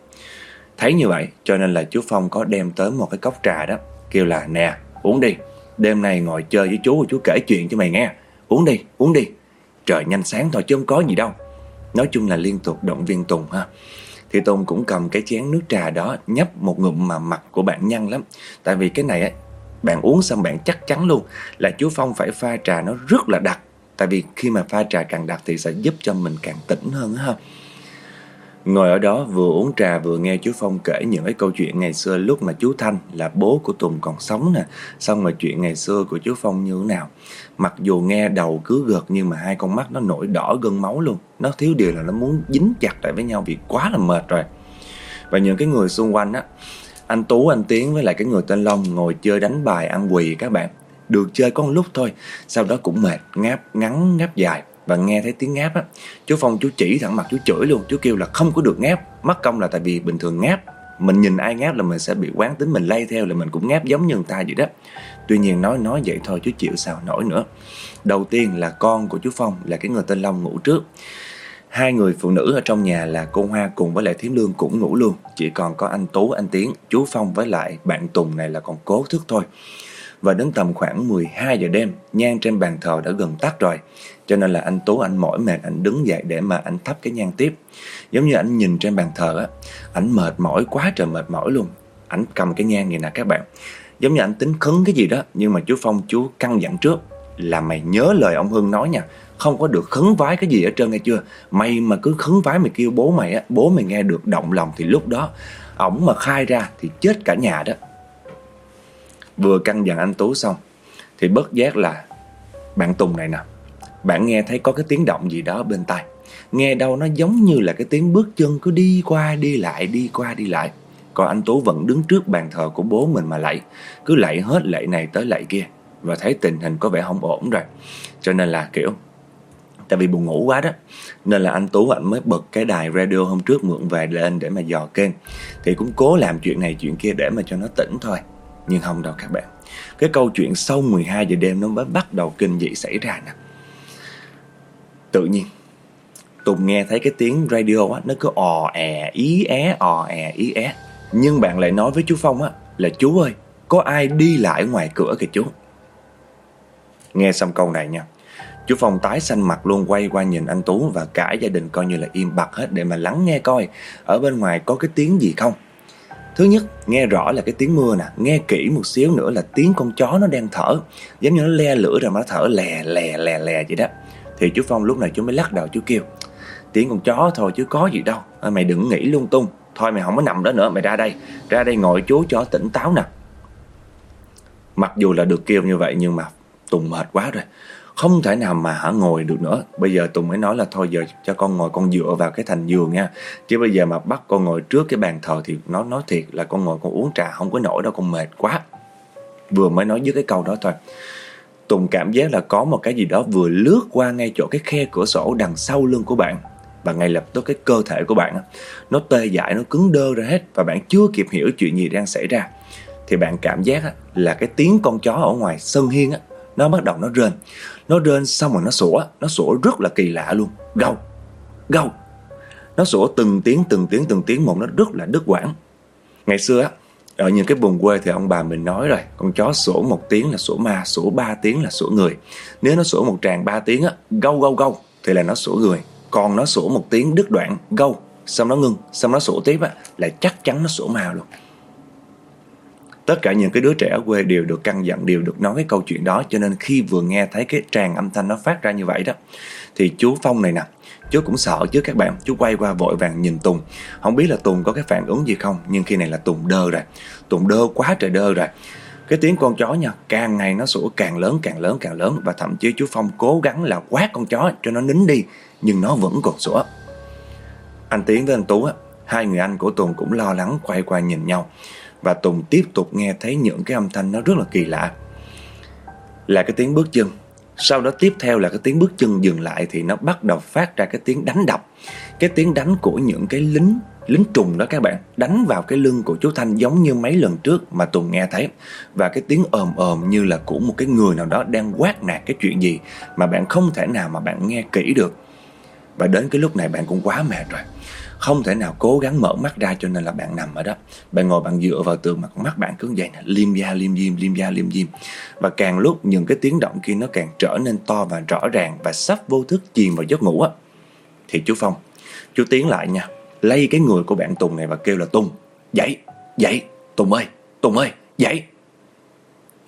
Thấy như vậy cho nên là chú Phong có đem tới một cái cốc trà đó Kêu là nè uống đi. Đêm nay ngồi chơi với chú Chú kể chuyện cho mày nghe. Uống đi, uống đi. Trời nhanh sáng thôi chứ không có gì đâu. Nói chung là liên tục động viên Tùng ha. Thì Tùng cũng cầm cái chén nước trà đó Nhấp một ngụm mà mặt của bạn nhăn lắm. Tại vì cái này á, Bạn uống xong bạn chắc chắn luôn Là chú Phong phải pha trà nó rất là đặc. Tại vì khi mà pha trà càng đặc Thì sẽ giúp cho mình càng tỉnh hơn ha. Ngồi ở đó vừa uống trà vừa nghe chú Phong kể những cái câu chuyện ngày xưa lúc mà chú Thanh là bố của Tùng còn sống nè. Xong rồi chuyện ngày xưa của chú Phong như thế nào. Mặc dù nghe đầu cứ gợt nhưng mà hai con mắt nó nổi đỏ gân máu luôn. Nó thiếu điều là nó muốn dính chặt lại với nhau vì quá là mệt rồi. Và những cái người xung quanh á, anh Tú, anh Tiến với lại cái người tên Long ngồi chơi đánh bài ăn quỳ các bạn. Được chơi có một lúc thôi, sau đó cũng mệt, ngáp ngắn, ngáp dài và nghe thấy tiếng ngáp á, chú phong chú chỉ thẳng mặt chú chửi luôn, chú kêu là không có được ngáp, mất công là tại vì bình thường ngáp, mình nhìn ai ngáp là mình sẽ bị quán tính mình lay theo là mình cũng ngáp giống như người ta vậy đó. Tuy nhiên nói nói vậy thôi chú chịu sao nổi nữa. Đầu tiên là con của chú phong là cái người tên long ngủ trước. Hai người phụ nữ ở trong nhà là cô hoa cùng với lại thiếm lương cũng ngủ luôn, chỉ còn có anh tú, anh tiến, chú phong với lại bạn tùng này là còn cố thức thôi. Và đến tầm khoảng 12 giờ đêm, nhang trên bàn thờ đã gần tắt rồi cho nên là anh Tú, anh mỏi mệt, anh đứng dậy để mà anh thắp cái nhang tiếp. Giống như anh nhìn trên bàn thờ á, anh mệt mỏi quá trời mệt mỏi luôn. Anh cầm cái nhang này nè các bạn. Giống như anh tính khấn cái gì đó, nhưng mà chú Phong chú căn dặn trước là mày nhớ lời ông Hưng nói nha. Không có được khấn vái cái gì ở trơn, nghe chưa? Mày mà cứ khấn vái mày kêu bố mày á, bố mày nghe được động lòng thì lúc đó, ổng mà khai ra thì chết cả nhà đó. Vừa căn dặn anh Tú xong, thì bất giác là bạn Tùng này nè bạn nghe thấy có cái tiếng động gì đó bên tai. Nghe đâu nó giống như là cái tiếng bước chân cứ đi qua, đi lại, đi qua, đi lại. Còn anh Tú vẫn đứng trước bàn thờ của bố mình mà lạy. Cứ lạy hết lạy này tới lạy kia. Và thấy tình hình có vẻ không ổn rồi. Cho nên là, kiểu, Tại vì buồn ngủ quá đó, Nên là anh Tú anh mới bật cái đài radio hôm trước mượn về lên để mà dò kênh. Thì cũng cố làm chuyện này, chuyện kia để mà cho nó tỉnh thôi. Nhưng không đâu các bạn. Cái câu chuyện sau 12 giờ đêm nó mới bắt đầu kinh dị xảy ra nè. Tự nhiên. Tùng nghe thấy cái tiếng radio á Nó cứ ò è ý é ò è ý é. Nhưng bạn lại nói với chú Phong á Là chú ơi Có ai đi lại ngoài cửa kìa chú? Nghe xong câu này nha Chú Phong tái xanh mặt luôn quay qua nhìn anh Tú Và cả gia đình coi như là im bặt hết Để mà lắng nghe coi Ở bên ngoài có cái tiếng gì không. Thứ nhất, nghe rõ là cái tiếng mưa nè Nghe kỹ một xíu nữa là tiếng con chó nó đang thở Giống như nó le lửa rồi mà nó thở lè lè lè lè vậy đó thì chú Phong lúc này chú mới lắc đầu chú kêu Tiếng con chó thôi chứ có gì đâu. À, Mày đừng nghĩ lung tung. Thôi mày không có nằm đó nữa mày ra đây. Ra đây ngồi chú cho tỉnh táo nè. Mặc dù là được kêu như vậy Nhưng mà Tùng mệt quá rồi. Không thể nào mà hả ngồi được nữa. Bây giờ Tùng mới nói là thôi giờ cho con ngồi con dựa vào cái thành giường nha. Chứ bây giờ mà bắt con ngồi trước cái bàn thờ Thì nó nói thiệt là con ngồi con uống trà Không có nổi đâu con mệt quá. Vừa mới nói với cái câu đó thôi. Tùng cảm giác là có một cái gì đó vừa lướt qua ngay chỗ cái khe cửa sổ đằng sau lưng của bạn. Và ngay lập tức cái cơ thể của bạn nó tê dại, nó cứng đơ ra hết và bạn chưa kịp hiểu chuyện gì đang xảy ra. Thì bạn cảm giác là cái tiếng con chó ở ngoài sân hiên nó bắt đầu nó rên. Nó rên xong rồi nó sủa nó sủa rất là kỳ lạ luôn. Gâu gâu nó sủa từng tiếng từng tiếng từng tiếng một, nó rất là đứt quãng. Ngày xưa ở những cái vùng quê thì ông bà mình nói rồi, con chó sủa một tiếng là sủa ma sủa ba tiếng là sủa người. Nếu nó sủa một tràng ba tiếng á, gâu gâu gâu, thì là nó sủa người. Còn nó sủa một tiếng đứt đoạn, gâu, xong nó ngưng, xong nó sủa tiếp á, là chắc chắn nó sủa ma luôn tất cả những cái đứa trẻ ở quê đều được căn dặn, đều được nói cái câu chuyện đó. Cho nên khi vừa nghe thấy cái tràng âm thanh nó phát ra như vậy đó, thì chú phong này nè, chú cũng sợ chứ các bạn. Chú quay qua vội vàng nhìn tùng. Không biết là tùng có cái phản ứng gì không, nhưng khi này là tùng đơ rồi. Tùng đơ quá trời đơ rồi. Cái tiếng con chó nha, càng ngày nó sủa càng lớn càng lớn càng lớn. Và thậm chí chú phong cố gắng là quát con chó cho nó nín đi, nhưng nó vẫn còn sủa. Anh tiến với anh tú á, hai người anh của tùng cũng lo lắng quay qua nhìn nhau và tùng tiếp tục nghe thấy những cái âm thanh nó rất là kỳ lạ. Là cái tiếng bước chân. Sau đó tiếp theo là cái tiếng bước chân dừng lại thì nó bắt đầu phát ra cái tiếng đánh đập. Cái tiếng đánh của những cái lính lính trùng đó các bạn, đánh vào cái lưng của chú Thanh giống như mấy lần trước mà Tùng nghe thấy. Và cái tiếng ồm ồm như là của một cái người nào đó đang quát nạt cái chuyện gì mà bạn không thể nào mà bạn nghe kỹ được. Và đến cái lúc này bạn cũng quá mệt rồi không thể nào cố gắng mở mắt ra cho nên là bạn nằm ở đó. Bạn ngồi bạn dựa vào tường mà con mắt bạn cứ vậy nè, liêm da, liêm diêm, liêm da, liêm diêm. Và càng lúc những cái tiếng động kia nó càng trở nên to và rõ ràng và sắp vô thức chìm vào giấc ngủ á. Thì chú phong, chú tiến lại nha, lay cái người của bạn tùng này và kêu là tùng, dậy dậy, tùng ơi tùng ơi, dậy.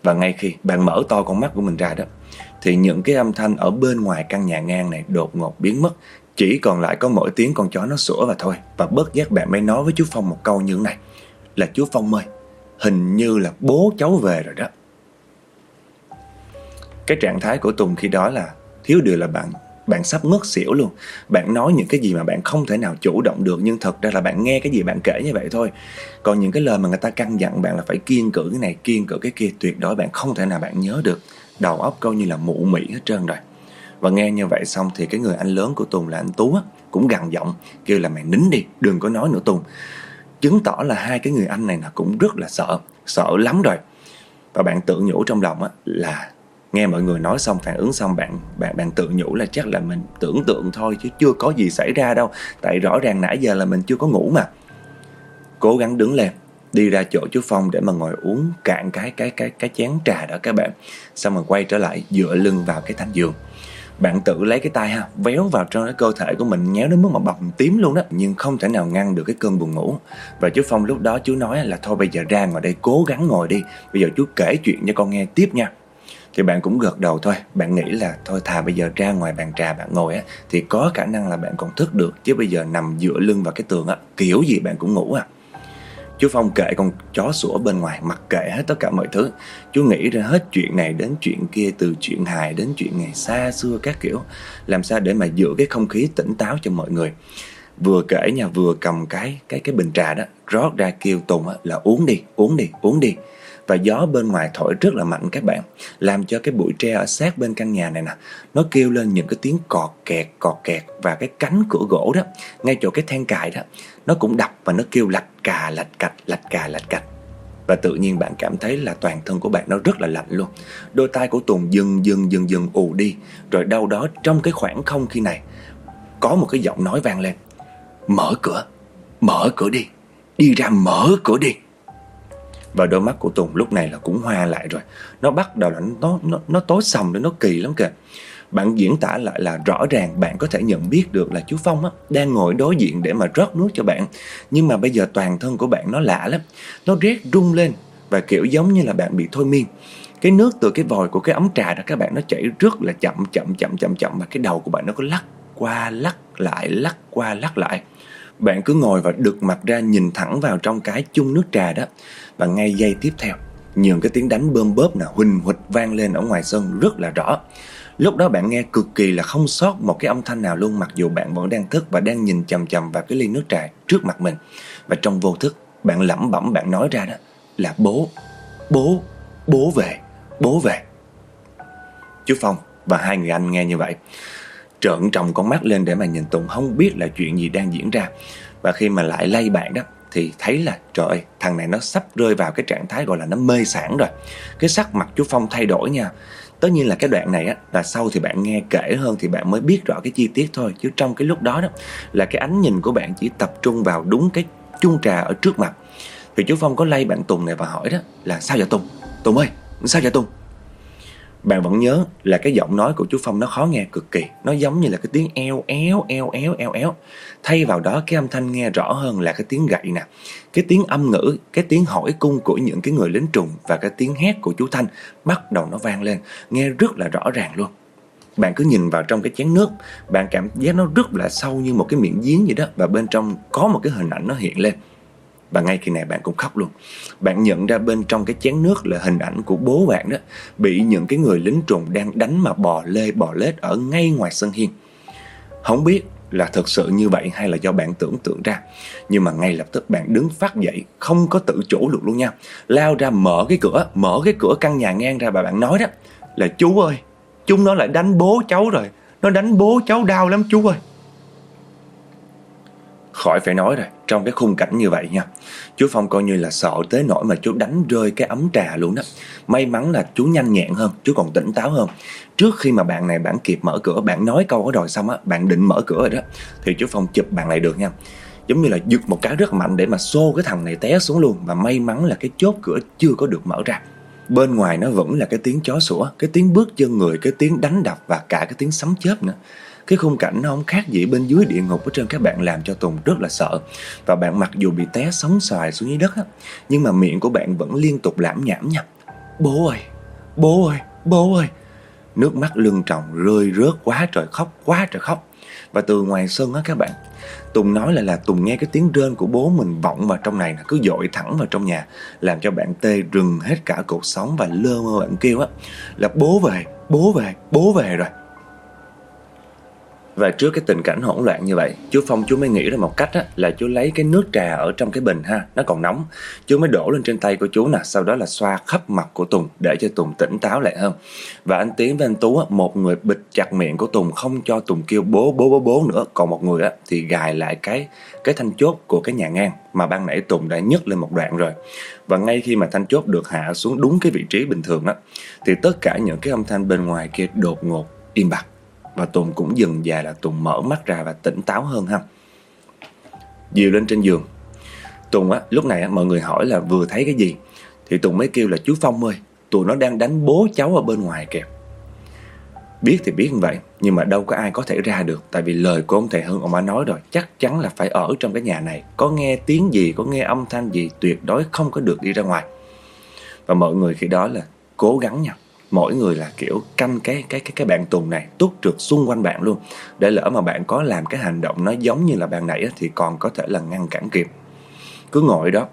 Và ngay khi bạn mở to con mắt của mình ra đó, thì những cái âm thanh ở bên ngoài căn nhà ngang này đột ngột biến mất chỉ còn lại có mỗi tiếng con chó nó sủa và thôi, Và bớt giác bạn mới nói với chú Phong một câu như thế này. Là chú Phong ơi, Hình như là bố cháu về rồi đó. Cái trạng thái của Tùng khi đó là Thiếu điều là bạn bạn sắp ngất xỉu luôn. Bạn nói những cái gì mà bạn không thể nào chủ động được, Nhưng thật ra là bạn nghe cái gì bạn kể như vậy thôi. Còn những cái lời mà người ta căn dặn bạn là phải kiên cử cái này, Kiên cử cái kia, Tuyệt đối bạn không thể nào bạn nhớ được. Đầu óc coi như là mụ mị hết trơn rồi và nghe như vậy xong thì cái người anh lớn của Tùng là anh Tú á, cũng gằn giọng kêu là mày nín đi, đừng có nói nữa Tùng. Chứng tỏ là hai cái người anh này là cũng rất là sợ, sợ lắm rồi. Và bạn tự nhủ trong lòng á là nghe mọi người nói xong phản ứng xong bạn bạn bạn tự nhủ là chắc là mình tưởng tượng thôi chứ chưa có gì xảy ra đâu tại rõ ràng nãy giờ là mình chưa có ngủ mà cố gắng đứng lên đi ra chỗ chú Phong để mà ngồi uống cạn cái cái cái cái chén trà đó các bạn xong rồi quay trở lại dựa lưng vào cái thành giường bạn tự lấy cái tay ha, véo vào trong cái cơ thể của mình, nhéo đến mức mà bọc tím luôn đó, nhưng không thể nào ngăn được cái cơn buồn ngủ. Và chú phong lúc đó chú nói là thôi bây giờ ra ngoài đây, cố gắng ngồi đi, bây giờ chú kể chuyện cho con nghe tiếp nha. Thì bạn cũng gật đầu thôi, bạn nghĩ là thôi thà bây giờ ra ngoài bàn trà bạn ngồi á, thì có khả năng là bạn còn thức được, chứ bây giờ nằm dựa lưng vào cái tường á, kiểu gì bạn cũng ngủ à. Chú Phong kệ con chó sủa bên ngoài Mặc kệ hết tất cả mọi thứ. Chú nghĩ ra hết chuyện này đến chuyện kia, Từ chuyện hài đến chuyện ngày xa xưa các kiểu. Làm sao để mà giữ cái không khí tỉnh táo cho mọi người? Vừa kể nhà vừa cầm cái cái cái bình trà đó, Rót ra kêu Tùng là uống đi Uống đi uống đi. Và gió bên ngoài thổi rất là mạnh các bạn, làm cho cái bụi tre ở sát bên căn nhà này nè, nó kêu lên những cái tiếng cọt kẹt cọt kẹt và cái cánh cửa gỗ đó, ngay chỗ cái then cài đó nó cũng đập và nó kêu lạch cà lạch cạch lạch cà lạch cạch. Và tự nhiên bạn cảm thấy là toàn thân của bạn nó rất là lạnh luôn. Đôi tay của Tùng dừng dừng dừng dừng ù đi. Rồi đâu đó trong cái khoảng không khi này Có một cái giọng nói vang lên. Mở cửa Mở cửa đi Đi ra mở cửa đi. Và đôi mắt của Tùng lúc này là cũng hoa lại rồi. Nó bắt đầu là nó, nó, nó tối sầm nó kỳ lắm kìa bạn diễn tả lại là rõ ràng bạn có thể nhận biết được là chú Phong á, đang ngồi đối diện để mà rót nước cho bạn. Nhưng mà bây giờ toàn thân của bạn nó lạ lắm. Nó rét rung lên và kiểu giống như là bạn bị thôi miên. Cái nước từ cái vòi của cái ấm trà đó các bạn nó chảy rất là chậm chậm chậm chậm chậm và cái đầu của bạn nó cứ lắc qua lắc lại lắc qua lắc lại. Bạn cứ ngồi và đực mặt ra nhìn thẳng vào trong cái chung nước trà đó và ngay giây tiếp theo những cái tiếng đánh bơm bóp là huỳnh huỵch vang lên ở ngoài sân rất là rõ Lúc đó bạn nghe cực kỳ là không sót một cái âm thanh nào luôn Mặc dù bạn vẫn đang thức và đang nhìn chầm chầm vào cái ly nước trà trước mặt mình Và trong vô thức bạn lẩm bẩm bạn nói ra đó là bố, bố, bố về, bố về Chú Phong và hai người anh nghe như vậy Trợn tròng con mắt lên để mà nhìn Tùng không biết là chuyện gì đang diễn ra Và khi mà lại lay bạn đó thì thấy là trời ơi, thằng này nó sắp rơi vào cái trạng thái gọi là nó mê sản rồi. Cái sắc mặt chú Phong thay đổi nha. Tất nhiên là cái đoạn này á là sau thì bạn nghe kể hơn thì bạn mới biết rõ cái chi tiết thôi chứ trong cái lúc đó đó là cái ánh nhìn của bạn chỉ tập trung vào đúng cái chung trà ở trước mặt. Thì chú Phong có lay bạn Tùng này và hỏi đó là sao vậy Tùng? Tùng ơi, sao vậy Tùng? Bạn vẫn nhớ là cái giọng nói của chú Phong nó khó nghe cực kỳ. Nó giống như là cái tiếng eo éo eo éo eo éo Thay vào đó cái âm thanh nghe rõ hơn là cái tiếng gậy nè. Cái tiếng âm ngữ, cái tiếng hỏi cung của những cái người lính trùng Và cái tiếng hét của chú Thanh bắt đầu nó vang lên Nghe rất là rõ ràng luôn. Bạn cứ nhìn vào trong cái chén nước Bạn cảm giác nó rất là sâu như một cái miệng giếng vậy đó Và bên trong có một cái hình ảnh nó hiện lên và ngay khi này bạn cũng khóc luôn. Bạn nhận ra bên trong cái chén nước là hình ảnh của bố bạn đó, Bị những cái người lính trùng đang đánh mà bò lê, bò lết ở ngay ngoài sân hiên. Không biết là thật sự như vậy hay là do bạn tưởng tượng ra, Nhưng mà ngay lập tức bạn đứng phát dậy, Không có tự chủ được luôn nha. Lao ra mở cái cửa, Mở cái cửa căn nhà ngang ra và bạn nói đó, Là chú ơi, Chúng nó lại đánh bố cháu rồi, Nó đánh bố cháu đau lắm, chú ơi. Khỏi phải nói rồi, Trong cái khung cảnh như vậy nha. Chú Phong coi như là sợ tới nỗi mà chú đánh rơi cái ấm trà luôn đó. May mắn là chú nhanh nhẹn hơn, Chú còn tỉnh táo hơn. Trước khi mà bạn này bạn kịp mở cửa, Bạn nói câu đó rồi xong á, Bạn định mở cửa rồi đó, Thì chú Phong chụp bạn lại được nha. Giống như là giật một cái rất mạnh để mà xô cái thằng này té xuống luôn, Và may mắn là cái chốt cửa chưa có được mở ra. Bên ngoài nó vẫn là cái tiếng chó sủa, Cái tiếng bước chân người, Cái tiếng đánh đập và cả cái tiếng sấm chớp nữa cái khung cảnh nó không khác gì bên dưới địa ngục ở trên các bạn làm cho Tùng rất là sợ. Và bạn mặc dù bị té sóng xoài xuống dưới đất á Nhưng mà miệng của bạn vẫn liên tục lãm nhảm nhập Bố ơi, bố ơi, bố ơi. Nước mắt lưng tròng rơi rớt quá trời khóc, quá trời khóc. Và từ ngoài sân á các bạn Tùng nói là là Tùng nghe cái tiếng rên của bố mình vọng vào trong này Cứ dội thẳng vào trong nhà Làm cho bạn tê rừng hết cả cột sống Và lơ mơ bạn kêu á Là bố về, bố về, bố về rồi và trước cái tình cảnh hỗn loạn như vậy Chú Phong chú mới nghĩ ra một cách á, là chú lấy cái nước trà ở trong cái bình ha Nó còn nóng. Chú mới đổ lên trên tay của chú nè Sau đó là xoa khắp mặt của Tùng Để cho Tùng tỉnh táo lại hơn. Và anh Tiến với anh Tú á, một người bịt chặt miệng của Tùng Không cho Tùng kêu bố bố bố bố nữa. Còn một người á, thì gài lại cái cái thanh chốt của cái nhà ngang Mà ban nãy Tùng đã nhấc lên một đoạn rồi. Và ngay khi mà thanh chốt được hạ xuống đúng cái vị trí bình thường á Thì tất cả những cái âm thanh bên ngoài kia đột ngột im bặt và Tùng cũng dần dài là Tùng mở mắt ra và tỉnh táo hơn ha. Dìu lên trên giường. Tùng á, lúc này á, mọi người hỏi là vừa thấy cái gì? Thì Tùng mới kêu là chú Phong ơi Tụi nó đang đánh bố cháu ở bên ngoài kìa. Biết thì biết như vậy Nhưng mà đâu có ai có thể ra được Tại vì lời của ông thầy Hưng ông đã nói rồi Chắc chắn là phải ở trong cái nhà này Có nghe tiếng gì, có nghe âm thanh gì Tuyệt đối không có được đi ra ngoài. Và mọi người khi đó là cố gắng nhau mỗi người là, kiểu, canh cái cái cái cái bạn tùng này túc trực xung quanh bạn luôn. Để lỡ mà bạn có làm cái hành động nó giống như là bạn nãy thì còn có thể là ngăn cản kịp. Cứ ngồi đó.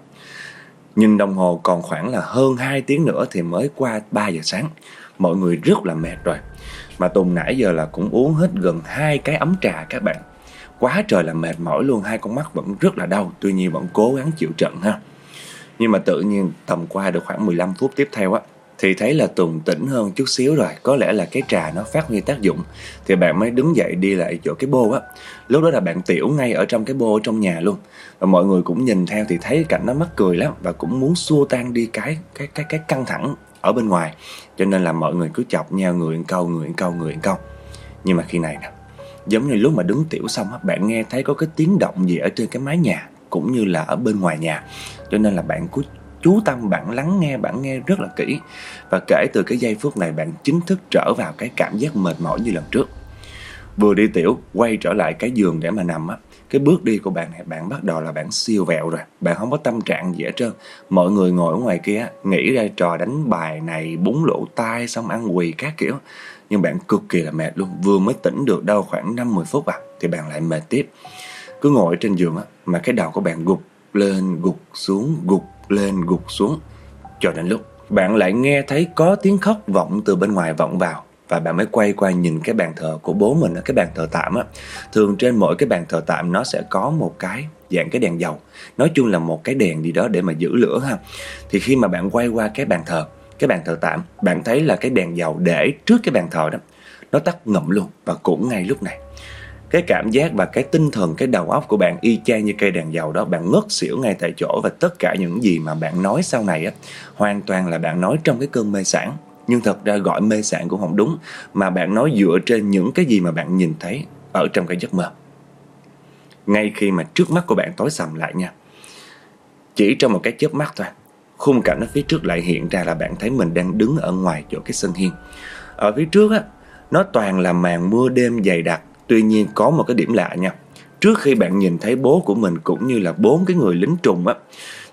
Nhìn đồng hồ còn khoảng là hơn 2 tiếng nữa thì mới qua 3 giờ sáng. Mọi người rất là mệt rồi. Mà tùng nãy giờ là cũng uống hết gần hai cái ấm trà các bạn. Quá trời là mệt mỏi luôn, hai con mắt vẫn rất là đau, tuy nhiên vẫn cố gắng chịu trận ha. Nhưng mà tự nhiên tầm qua được khoảng 15 phút tiếp theo á thì thấy là Tùng tỉnh hơn chút xíu rồi. Có lẽ là cái trà nó phát huy tác dụng. Thì bạn mới đứng dậy đi lại chỗ cái bô á. Lúc đó là bạn tiểu ngay ở trong cái bô trong nhà luôn. Và mọi người cũng nhìn theo thì thấy cảnh nó mắc cười lắm Và cũng muốn xua tan đi cái cái cái cái căng thẳng ở bên ngoài. Cho nên là mọi người cứ chọc nhau, người ăn câu, người ăn câu, người ăn câu. Nhưng mà khi này nè, Giống như lúc mà đứng tiểu xong á, Bạn nghe thấy có cái tiếng động gì ở trên cái mái nhà Cũng như là ở bên ngoài nhà. Cho nên là bạn cứ chú tâm, bạn lắng nghe, bạn nghe rất là kỹ. Và kể từ cái giây phút này, bạn chính thức trở vào cái cảm giác mệt mỏi như lần trước. Vừa đi tiểu, quay trở lại cái giường để mà nằm á, cái bước đi của bạn này bạn bắt đầu là bạn siêu vẹo rồi. Bạn không có tâm trạng gì hết trơn. Mọi người ngồi ở ngoài kia nghĩ ra trò đánh bài này, búng lỗ tai, xong ăn quỳ các kiểu. Nhưng bạn cực kỳ là mệt luôn, vừa mới tỉnh được đâu khoảng 5-10 phút à thì bạn lại mệt tiếp. Cứ ngồi trên giường á, mà cái đầu của bạn gục lên, gục xuống, gục lên gục xuống. Cho đến lúc bạn lại nghe thấy có tiếng khóc vọng từ bên ngoài vọng vào và bạn mới quay qua nhìn cái bàn thờ của bố mình ở cái bàn thờ tạm á. Thường trên mỗi cái bàn thờ tạm nó sẽ có một cái dạng cái đèn dầu. Nói chung là một cái đèn gì đó để mà giữ lửa ha. Thì khi mà bạn quay qua cái bàn thờ, cái bàn thờ tạm, bạn thấy là cái đèn dầu để trước cái bàn thờ đó, nó tắt ngậm luôn và cũng ngay lúc này cái cảm giác và cái tinh thần, cái đầu óc của bạn y chang như cây đèn dầu đó, bạn ngất xỉu ngay tại chỗ và tất cả những gì mà bạn nói sau này á, hoàn toàn là bạn nói trong cái cơn mê sản nhưng thật ra gọi mê sản cũng không đúng, mà bạn nói dựa trên những cái gì mà bạn nhìn thấy ở trong cái giấc mơ. Ngay khi mà trước mắt của bạn tối sầm lại nha, chỉ trong một cái chớp mắt thôi, khung cảnh ở phía trước lại hiện ra là bạn thấy mình đang đứng ở ngoài chỗ cái sân hiên. Ở phía trước á, Nó toàn là màn mưa đêm dày đặc Tuy nhiên có một cái điểm lạ nha. Trước khi bạn nhìn thấy bố của mình cũng như là bốn cái người lính trùng á,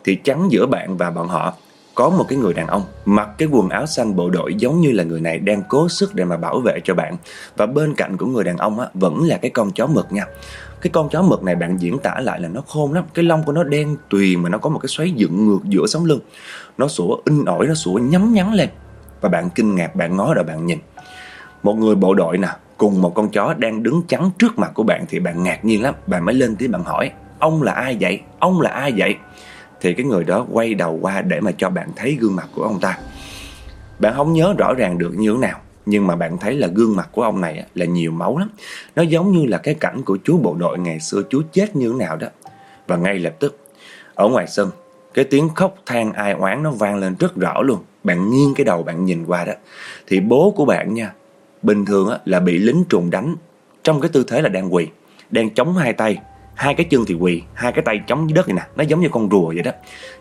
Thì chắn giữa bạn và bọn họ, có một cái người đàn ông mặc cái quần áo xanh bộ đội giống như là người này đang cố sức để mà bảo vệ cho bạn. Và bên cạnh của người đàn ông á, vẫn là cái con chó mực nha. Cái con chó mực này bạn diễn tả lại là nó khôn lắm. Cái lông của nó đen tùy mà nó có một cái xoáy dựng ngược giữa sống lưng. Nó sủa in ỏi, nó sủa nhắm nhắn lên. Và bạn kinh ngạc, bạn ngó rồi bạn nhìn. Một người bộ đội nè cùng một con chó đang đứng chắn trước mặt của bạn thì bạn ngạc nhiên lắm. Bạn mới lên tiếng bạn hỏi, ông là ai vậy? Ông là ai vậy? Thì cái người đó quay đầu qua để mà cho bạn thấy gương mặt của ông ta. Bạn không nhớ rõ ràng được như thế nào, nhưng mà bạn thấy là gương mặt của ông này là nhiều máu lắm. Nó giống như là cái cảnh của chú bộ đội ngày xưa chú chết như thế nào đó. Và ngay lập tức, ở ngoài sân, cái tiếng khóc than ai oán nó vang lên rất rõ luôn. Bạn nghiêng cái đầu bạn nhìn qua đó. Thì bố của bạn nha bình thường là bị lính trùng đánh. Trong cái tư thế là đang quỳ đang chống hai tay. Hai cái chân thì quỳ hai cái tay chống dưới đất này nè. Nó giống như con rùa vậy đó.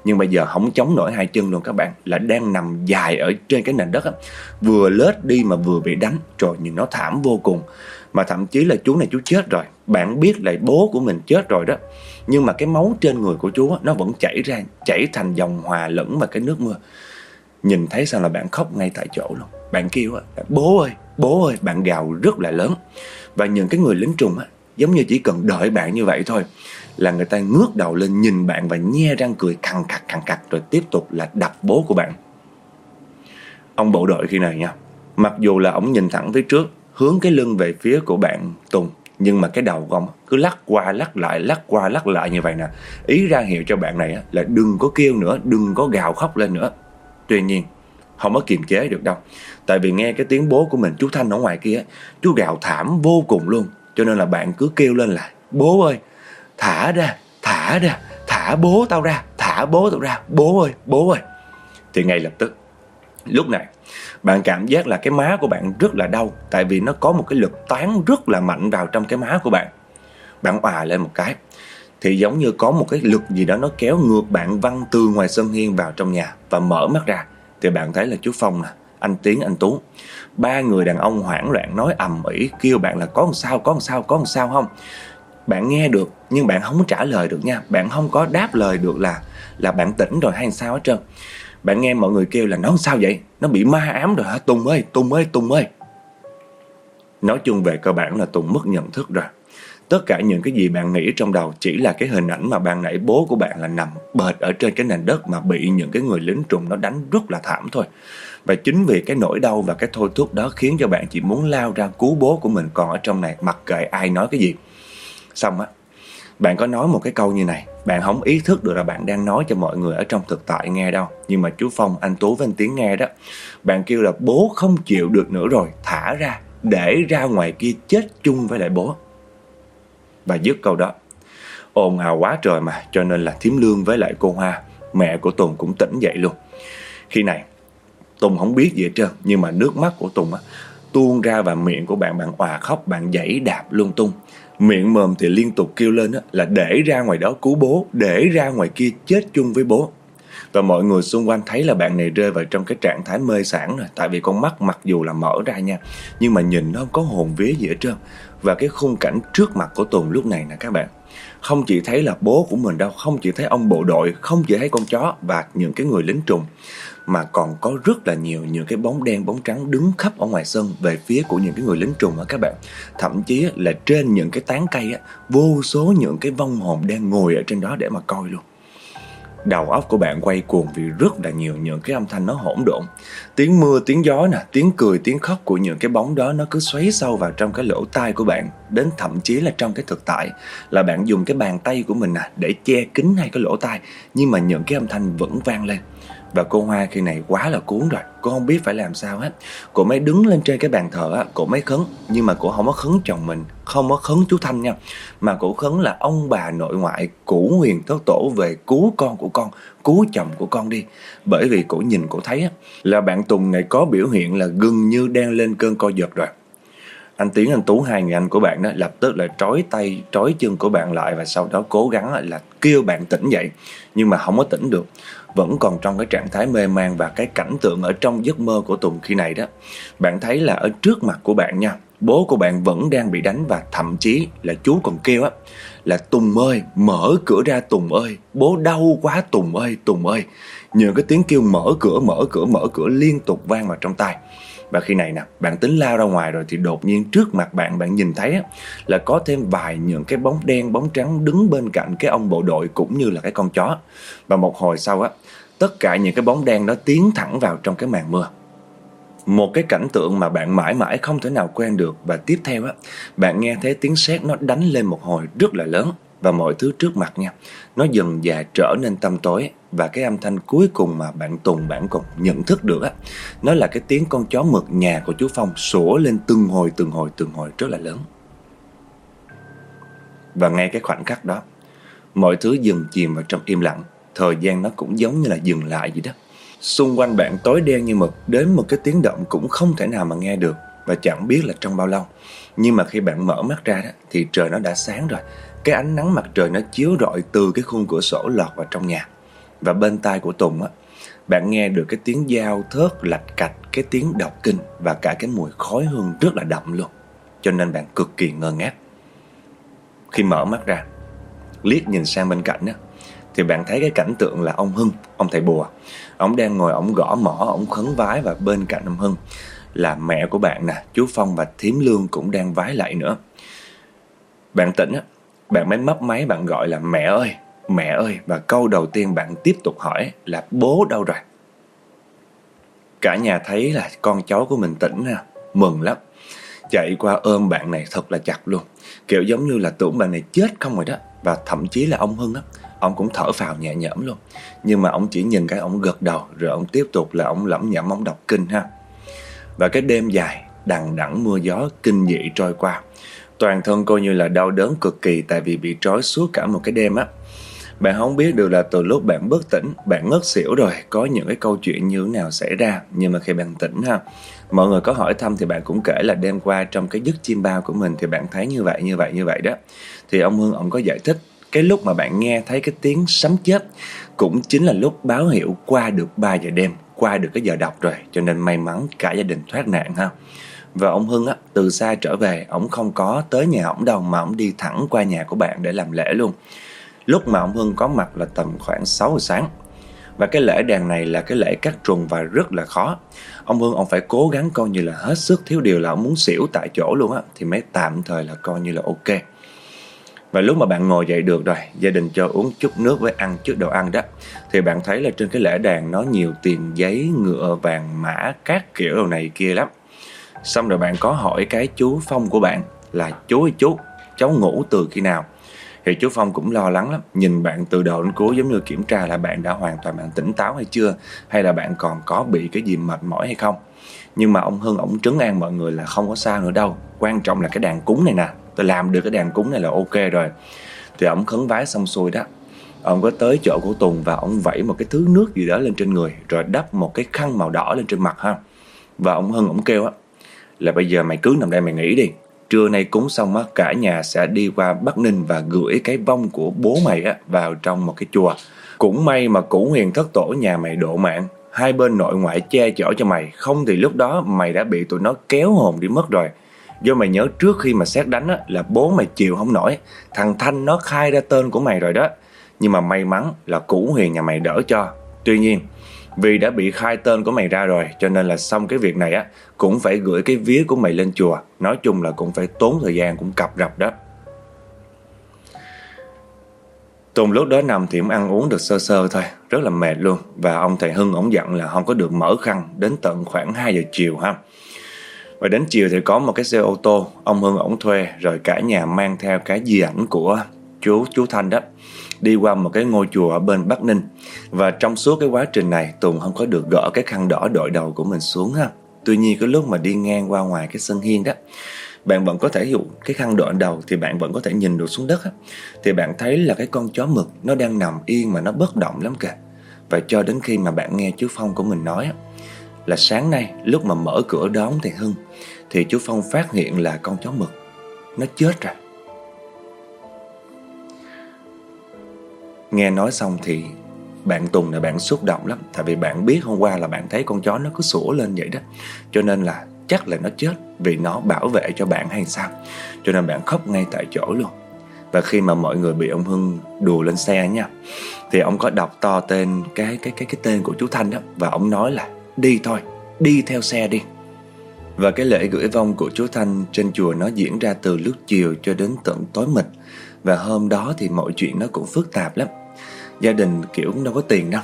Nhưng bây giờ không chống nổi hai chân luôn các bạn là đang nằm dài ở trên cái nền đất á. Vừa lết đi mà vừa bị đánh. Trời nhìn nó thảm vô cùng. Mà thậm chí là chú này chú chết rồi. Bạn biết là bố của mình chết rồi đó. Nhưng mà cái máu trên người của chú á, nó vẫn chảy ra chảy thành dòng hòa lẫn vào cái nước mưa. Nhìn thấy sao là bạn khóc ngay tại chỗ luôn. Bạn kêu á bố ơi bố ơi, bạn gào rất là lớn. Và những cái người lính trùng á, Giống như chỉ cần đợi bạn như vậy thôi, Là người ta ngước đầu lên nhìn bạn Và nhe răng cười khằng khặt khằng khặt Rồi tiếp tục là đập bố của bạn. Ông bộ đội khi này nha, Mặc dù là ông nhìn thẳng phía trước, Hướng cái lưng về phía của bạn Tùng, Nhưng mà cái đầu của ông cứ lắc qua, lắc lại, Lắc qua, lắc lại như vậy nè. Ý ra hiệu cho bạn này là đừng có kêu nữa, Đừng có gào khóc lên nữa. Tuy nhiên không có kiềm chế được đâu. Tại vì nghe cái tiếng bố của mình, chú Thanh ở ngoài kia, Chú gào thảm vô cùng luôn. Cho nên là bạn cứ kêu lên là, Bố ơi, thả ra Thả ra, Thả bố tao ra, Thả bố tao ra. Bố ơi bố ơi. Thì ngay lập tức, Lúc này, bạn cảm giác là cái má của bạn rất là đau, Tại vì nó có một cái lực toán rất là mạnh vào trong cái má của bạn. Bạn òa lên một cái, Thì giống như có một cái lực gì đó nó kéo ngược bạn văng từ ngoài sân hiên vào trong nhà Và mở mắt ra. Thì bạn thấy là chú Phong nè Anh Tiến, anh Tú ba người đàn ông hoảng loạn nói ầm ĩ kêu bạn là có làm sao có làm sao có làm sao không? Bạn nghe được nhưng bạn không trả lời được nha. Bạn không có đáp lời được là là bạn tỉnh rồi hay sao hết trơn. Bạn nghe mọi người kêu là nó sao vậy? Nó bị ma ám rồi hả? Tùng ơi tùng ơi tùng ơi. Nói chung về cơ bản là tùng mất nhận thức rồi tất cả những cái gì bạn nghĩ trong đầu chỉ là cái hình ảnh mà ban nãy bố của bạn là nằm bệt ở trên cái nền đất mà bị những cái người lính trùng nó đánh rất là thảm thôi và chính vì cái nỗi đau và cái thôi thúc đó khiến cho bạn chỉ muốn lao ra cứu bố của mình còn ở trong này mặc kệ ai nói cái gì. Xong á, bạn có nói một cái câu như này, bạn không ý thức được là bạn đang nói cho mọi người ở trong thực tại nghe đâu. Nhưng mà chú Phong, anh Tú với anh Tiến nghe đó. Bạn kêu là bố không chịu được nữa rồi, thả ra, để ra ngoài kia chết chung với lại bố. Và dứt câu đó. Ồn ào quá trời mà, cho nên là Thiếm lương với lại cô Hoa, mẹ của Tùng cũng tỉnh dậy luôn. Khi này, Tùng không biết gì hết trơn Nhưng mà nước mắt của Tùng á tuôn ra và miệng của bạn bạn òa khóc bạn dãy đạp lung tung miệng mồm thì liên tục kêu lên á, là để ra ngoài đó cứu bố để ra ngoài kia chết chung với bố và mọi người xung quanh thấy là bạn này rơi vào trong cái trạng thái mê sản rồi tại vì con mắt mặc dù là mở ra nha nhưng mà nhìn nó không có hồn vía gì hết trơn và cái khung cảnh trước mặt của Tùng lúc này nè các bạn. Không chỉ thấy là bố của mình đâu, không chỉ thấy ông bộ đội, không chỉ thấy con chó và những cái người lính trùng, mà còn có rất là nhiều những cái bóng đen, bóng trắng đứng khắp ở ngoài sân về phía của những cái người lính trùng á các bạn. Thậm chí là trên những cái tán cây á, vô số những cái vong hồn đang ngồi ở trên đó để mà coi luôn đầu óc của bạn quay cuồng vì rất là nhiều những cái âm thanh nó hỗn độn. Tiếng mưa, tiếng gió nè, tiếng cười, tiếng khóc của những cái bóng đó nó cứ xoáy sâu vào trong cái lỗ tai của bạn, đến thậm chí là trong cái thực tại. Là bạn dùng cái bàn tay của mình nè để che kín hai cái lỗ tai, nhưng mà những cái âm thanh vẫn vang lên và cô Hoa khi này quá là cuốn rồi, Cô không biết phải làm sao hết. Cô mới đứng lên trên cái bàn thờ á, Cô mới khấn. Nhưng mà cô không có khấn chồng mình, Không có khấn chú Thanh nha. Mà cô khấn là ông bà nội ngoại Cũ huyền thất tổ về cứu con của con, Cứu chồng của con đi. Bởi vì cô nhìn, cô thấy á, Là bạn Tùng này có biểu hiện là gần như đang lên cơn co giật rồi. Anh Tiến, anh Tú, hai người anh của bạn đó lập tức là trói tay, trói chân của bạn lại và sau đó cố gắng là kêu bạn tỉnh dậy. Nhưng mà không có tỉnh được vẫn còn trong cái trạng thái mê man và cái cảnh tượng ở trong giấc mơ của Tùng khi này đó. Bạn thấy là ở trước mặt của bạn nha, bố của bạn vẫn đang bị đánh và thậm chí là chú còn kêu á, là Tùng ơi, mở cửa ra Tùng ơi, bố đau quá Tùng ơi Tùng ơi. Những cái tiếng kêu mở cửa mở cửa mở cửa liên tục vang vào trong tai và khi này nè bạn tính lao ra ngoài rồi thì đột nhiên trước mặt bạn bạn nhìn thấy á, là có thêm vài những cái bóng đen bóng trắng đứng bên cạnh cái ông bộ đội cũng như là cái con chó. Và một hồi sau á tất cả những cái bóng đen đó tiến thẳng vào trong cái màn mưa. Một cái cảnh tượng mà bạn mãi mãi không thể nào quen được. Và tiếp theo á bạn nghe thấy tiếng sét nó đánh lên một hồi rất là lớn và mọi thứ trước mặt nha. Nó dần dà trở nên tăm tối và cái âm thanh cuối cùng mà bạn Tùng, bạn còn nhận thức được á, nó là cái tiếng con chó mực nhà của chú Phong sủa lên từng hồi từng hồi từng hồi rất là lớn. Và ngay cái khoảnh khắc đó, mọi thứ dần chìm vào trong im lặng. Thời gian nó cũng giống như là dừng lại vậy đó. Xung quanh bạn tối đen như mực, đến một cái tiếng động cũng không thể nào mà nghe được và chẳng biết là trong bao lâu. Nhưng mà khi bạn mở mắt ra đó, thì trời nó đã sáng rồi cái ánh nắng mặt trời nó chiếu rọi từ cái khung cửa sổ lọt vào trong nhà và bên tai của Tùng á bạn nghe được cái tiếng dao thớt lạch cạch cái tiếng đọc kinh và cả cái mùi khói hương rất là đậm luôn cho nên bạn cực kỳ ngơ ngác khi mở mắt ra liếc nhìn sang bên cạnh á thì bạn thấy cái cảnh tượng là ông Hưng, ông thầy bùa. Ông đang ngồi ông gõ mỏ, ông khấn vái và bên cạnh ông Hưng là mẹ của bạn nè, chú Phong và thím Lương cũng đang vái lại nữa. Bạn tỉnh á, bạn mới mấp máy bạn gọi là mẹ ơi, mẹ ơi. Và câu đầu tiên bạn tiếp tục hỏi là bố đâu rồi? Cả nhà thấy là con cháu của mình tỉnh ha mừng lắm. Chạy qua ôm bạn này thật là chặt luôn. Kiểu giống như là tưởng bạn này chết không rồi đó. Và thậm chí là ông Hưng á Ông cũng thở phào nhẹ nhõm luôn. Nhưng mà ông chỉ nhìn cái ông gật đầu Rồi ông tiếp tục là ông lẩm nhẩm ông đọc kinh ha. Và cái đêm dài Đằng đẵng mưa gió kinh dị trôi qua. Toàn thân coi như là đau đớn cực kỳ Tại vì bị trói suốt cả một cái đêm á bạn không biết được là từ lúc bạn bất tỉnh, bạn ngất xỉu rồi, có những cái câu chuyện như thế nào xảy ra. Nhưng mà khi bạn tỉnh ha, mọi người có hỏi thăm thì bạn cũng kể là đêm qua trong cái giấc chim bao của mình thì bạn thấy như vậy, như vậy, như vậy đó. Thì ông Hương, ông có giải thích cái lúc mà bạn nghe thấy cái tiếng sấm chớp cũng chính là lúc báo hiệu qua được 3 giờ đêm, qua được cái giờ đọc rồi, cho nên may mắn cả gia đình thoát nạn ha. Và ông Hưng á, từ xa trở về, ông không có tới nhà ổng đâu mà ông đi thẳng qua nhà của bạn để làm lễ luôn. Lúc mà ông Hưng có mặt là tầm khoảng 6 giờ sáng. Và cái lễ đàn này là cái lễ cắt trùng và rất là khó. Ông Hưng ông phải cố gắng coi như là hết sức thiếu điều là ông muốn xỉu tại chỗ luôn á thì mới tạm thời là coi như là ok. Và lúc mà bạn ngồi dậy được rồi, gia đình cho uống chút nước với ăn chút đồ ăn đó Thì bạn thấy là trên cái lễ đàn nó nhiều tiền giấy, ngựa, vàng, mã, các kiểu đồ này kia lắm Xong rồi bạn có hỏi cái chú Phong của bạn là Chú ơi chú, cháu ngủ từ khi nào? Thì chú Phong cũng lo lắng lắm. Nhìn bạn từ đầu đến cuối giống như kiểm tra là bạn đã hoàn toàn bạn tỉnh táo hay chưa? Hay là bạn còn có bị cái gì mệt mỏi hay không? Nhưng mà ông Hưng ổng trấn an mọi người là không có sao nữa đâu. Quan trọng là cái đàn cúng này nè. Tôi làm được cái đàn cúng này là ok rồi. Thì ông khấn vái xong xuôi đó ông có tới chỗ của Tùng và ông vẩy một cái thứ nước gì đó lên trên người rồi đắp một cái khăn màu đỏ lên trên mặt ha. Và ông Hưng ông kêu á là bây giờ mày cứ nằm đây mày nghỉ đi. Trưa nay cúng xong á cả nhà sẽ đi qua Bắc Ninh và gửi cái vong của bố mày á vào trong một cái chùa. Cũng may mà cũ huyền thất tổ nhà mày độ mạng. Hai bên nội ngoại che chở cho mày. Không thì lúc đó mày đã bị tụi nó kéo hồn đi mất rồi. Do mày nhớ trước khi mà xét đánh á, là bố mày chịu không nổi. Thằng Thanh nó khai ra tên của mày rồi đó. Nhưng mà may mắn là cũ huyền nhà mày đỡ cho. Tuy nhiên vì đã bị khai tên của mày ra rồi, Cho nên là xong cái việc này á, Cũng phải gửi cái vía của mày lên chùa. Nói chung là cũng phải tốn thời gian cũng cặp rập đó. Tùng lúc đó nằm thì cũng ăn uống được sơ sơ thôi, Rất là mệt luôn. Và ông thầy Hưng ổng dặn là không có được mở khăn Đến tận khoảng 2 giờ chiều ha. Và đến chiều thì có một cái xe ô tô, Ông Hưng ổng thuê, Rồi cả nhà mang theo cái di ảnh của chú chú Thanh đó. Đi qua một cái ngôi chùa ở bên Bắc Ninh. Và trong suốt cái quá trình này Tùng không có được gỡ cái khăn đỏ đội đầu của mình xuống ha. Tuy nhiên cái lúc mà đi ngang qua ngoài cái sân hiên đó bạn vẫn có thể hiểu cái khăn đội đầu thì bạn vẫn có thể nhìn được xuống đất á, thì bạn thấy là cái con chó mực nó đang nằm yên mà nó bất động lắm kìa. Và cho đến khi mà bạn nghe chú Phong của mình nói á, là sáng nay lúc mà mở cửa đón thầy Hưng thì chú Phong phát hiện là con chó mực nó chết rồi. Nghe nói xong thì bạn Tùng này bạn xúc động lắm. Tại vì bạn biết hôm qua là bạn thấy con chó nó cứ sủa lên vậy đó. Cho nên là chắc là nó chết Vì nó bảo vệ cho bạn hay sao? Cho nên bạn khóc ngay tại chỗ luôn. Và khi mà mọi người bị ông Hưng đùa lên xe nha Thì ông có đọc to tên cái cái cái cái tên của chú Thanh đó. Và ông nói là đi thôi, đi theo xe đi. Và cái lễ gửi vong của chú Thanh trên chùa nó diễn ra từ lúc chiều cho đến tận tối mịt. Và hôm đó thì mọi chuyện nó cũng phức tạp lắm. Gia đình kiểu cũng đâu có tiền đâu.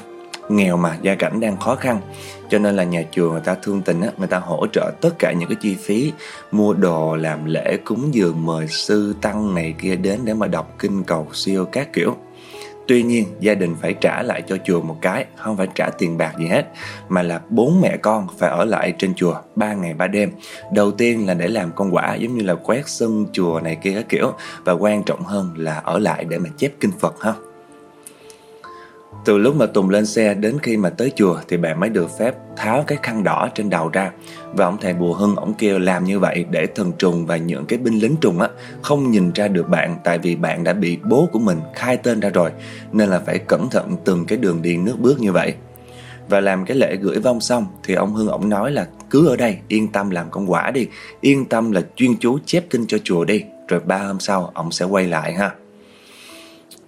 Nghèo mà gia cảnh đang khó khăn. Cho nên là nhà chùa người ta thương tình á Người ta hỗ trợ tất cả những cái chi phí. Mua đồ, làm lễ, cúng dường Mời sư, tăng này kia đến Để mà đọc kinh cầu siêu các kiểu. Tuy nhiên gia đình phải trả lại cho chùa một cái Không phải trả tiền bạc gì hết Mà là bốn mẹ con phải ở lại trên chùa ba ngày ba đêm. Đầu tiên là để làm con quả Giống như là quét sân chùa này kia các kiểu Và quan trọng hơn là ở lại để mà chép kinh Phật ha từ lúc mà Tùng lên xe đến khi mà tới chùa thì bạn mới được phép tháo cái khăn đỏ trên đầu ra. Và ông thầy Bùa Hưng ông kêu làm như vậy để thần trùng và những cái binh lính trùng á không nhìn ra được bạn tại vì bạn đã bị bố của mình khai tên ra rồi nên là phải cẩn thận từng cái đường đi nước bước như vậy. Và làm cái lễ gửi vong xong thì ông Hưng ông nói là cứ ở đây yên tâm làm công quả đi, yên tâm là chuyên chú chép kinh cho chùa đi, rồi ba hôm sau ông sẽ quay lại ha.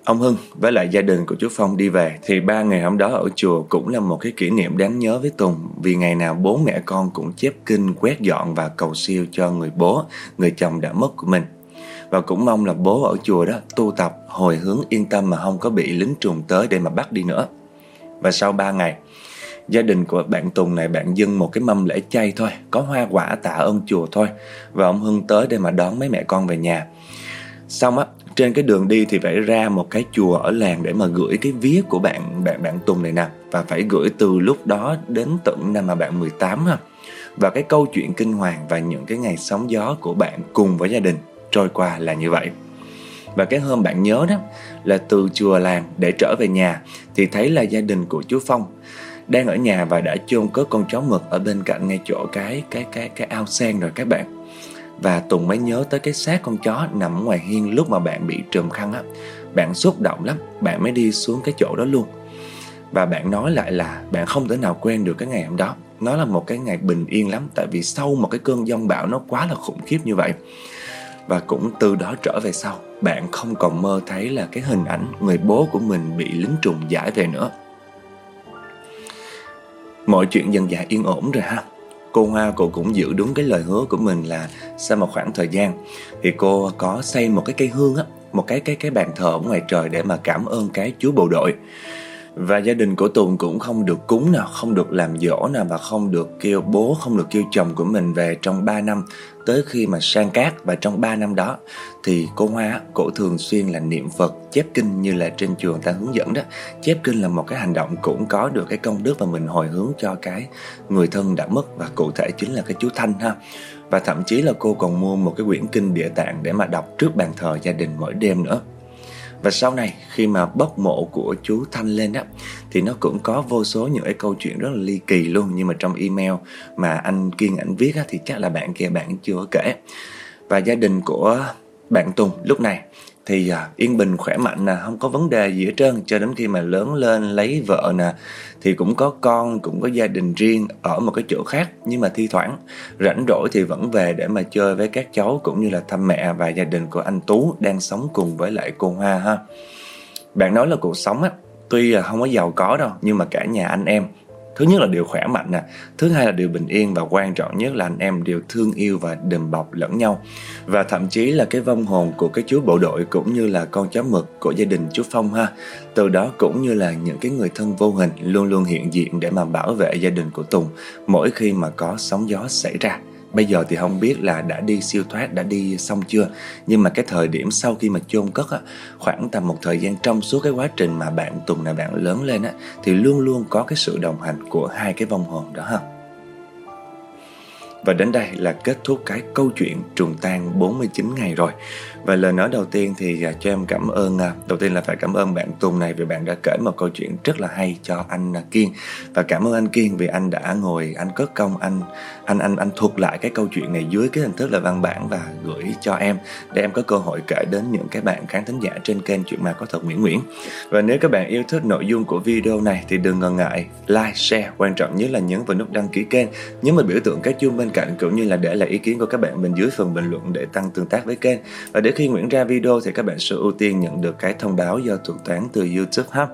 Ông Hưng với lại gia đình của chú Phong đi về thì ba ngày hôm đó ở chùa cũng là một cái kỷ niệm đáng nhớ với Tùng vì ngày nào bố mẹ con cũng chép kinh quét dọn và cầu siêu cho người bố, người chồng đã mất của mình. Và cũng mong là bố ở chùa đó tu tập hồi hướng yên tâm mà không có bị lính trùng tới để mà bắt đi nữa. Và sau ba ngày, gia đình của bạn Tùng này bạn dâng một cái mâm lễ chay thôi, có hoa quả tạ ơn chùa thôi. Và ông Hưng tới để mà đón mấy mẹ con về nhà. Xong á, trên cái đường đi thì phải ra một cái chùa ở làng để mà gửi cái viết của bạn bạn bạn Tùng này nè và phải gửi từ lúc đó đến tận năm mà bạn 18 ha. Và cái câu chuyện kinh hoàng và những cái ngày sóng gió của bạn cùng với gia đình trôi qua là như vậy. Và cái hôm bạn nhớ đó, là từ chùa làng để trở về nhà, thì thấy là gia đình của chú Phong đang ở nhà và đã chôn cất con chó mực ở bên cạnh ngay chỗ cái cái cái cái ao sen rồi các bạn. Và Tùng mới nhớ tới cái xác con chó nằm ngoài hiên lúc mà bạn bị trùm khăn á. Bạn xúc động lắm, bạn mới đi xuống cái chỗ đó luôn. Và bạn nói lại là bạn không thể nào quên được cái ngày hôm đó. Nó là một cái ngày bình yên lắm Tại vì sau một cái cơn giông bão nó quá là khủng khiếp như vậy. Và cũng từ đó trở về sau Bạn không còn mơ thấy là cái hình ảnh người bố của mình bị lính trùng giải về nữa. Mọi chuyện dần dà yên ổn rồi ha cô Hoa cô cũng giữ đúng cái lời hứa của mình là sau một khoảng thời gian thì cô có xây một cái cây hương á, một cái cái cái bàn thờ ở ngoài trời để mà cảm ơn cái chú bộ đội. Và gia đình của Tùng cũng không được cúng nào, không được làm dỗ nào và không được kêu bố, không được kêu chồng của mình về trong 3 năm tới khi mà sang cát và trong 3 năm đó thì cô Hoa cổ thường xuyên là niệm Phật, chép kinh như là trên trường ta hướng dẫn đó. Chép kinh là một cái hành động cũng có được cái công đức và mình hồi hướng cho cái người thân đã mất và cụ thể chính là cái chú Thanh ha. Và thậm chí là cô còn mua một cái quyển kinh địa tạng để mà đọc trước bàn thờ gia đình mỗi đêm nữa. Và sau này, khi mà bốc mộ của chú Thanh lên á, Thì nó cũng có vô số những cái câu chuyện rất là ly kỳ luôn. Nhưng mà trong email mà anh Kiên ảnh viết á, Thì chắc là bạn kia, bạn chưa kể. Và gia đình của bạn Tùng lúc này thì à, yên bình khỏe mạnh nè không có vấn đề gì hết trơn. Cho đến khi mà lớn lên lấy vợ nè thì cũng có con cũng có gia đình riêng ở một cái chỗ khác. Nhưng mà thi thoảng rảnh rỗi thì vẫn về để mà chơi với các cháu cũng như là thăm mẹ và gia đình của anh Tú đang sống cùng với lại cô Hoa ha. Bạn nói là cuộc sống á tuy là không có giàu có đâu nhưng mà cả nhà anh em thứ nhất là điều khỏe mạnh nè. Thứ hai là điều bình yên và quan trọng nhất là anh em đều thương yêu và đùm bọc lẫn nhau. Và thậm chí là cái vong hồn của cái chú bộ đội cũng như là con chó mực của gia đình chú Phong ha. Từ đó cũng như là những cái người thân vô hình luôn luôn hiện diện để mà bảo vệ gia đình của Tùng mỗi khi mà có sóng gió xảy ra. Bây giờ thì không biết là đã đi siêu thoát, đã đi xong chưa? Nhưng mà cái thời điểm sau khi mà chôn cất á, Khoảng tầm một thời gian trong suốt cái quá trình mà bạn Tùng này bạn lớn lên á Thì luôn luôn có cái sự đồng hành của hai cái vong hồn đó ha. Và đến đây là kết thúc cái câu chuyện trùng tang 49 ngày rồi. Và lời nói đầu tiên thì à, cho em cảm ơn à, Đầu tiên là phải cảm ơn bạn Tùng này Vì bạn đã kể một câu chuyện rất là hay cho anh à, Kiên. Và cảm ơn anh Kiên vì anh đã ngồi Anh cất công anh anh anh anh thuật lại cái câu chuyện này dưới cái hình thức là văn bản Và gửi cho em Để em có cơ hội kể đến những cái bạn khán thính giả trên kênh Chuyện mà Có Thật Nguyễn Nguyễn. Và nếu các bạn yêu thích nội dung của video này Thì đừng ngần ngại like, share. Quan trọng nhất là nhấn vào nút đăng ký kênh. Nhấn vào biểu tượng cái chuông bên cạnh cũng như là để lại ý kiến của các bạn bên dưới phần bình luận để tăng tương tác với kênh. Và để khi Nguyễn ra video thì các bạn sẽ ưu tiên nhận được cái thông báo do thuật toán từ YouTube ha.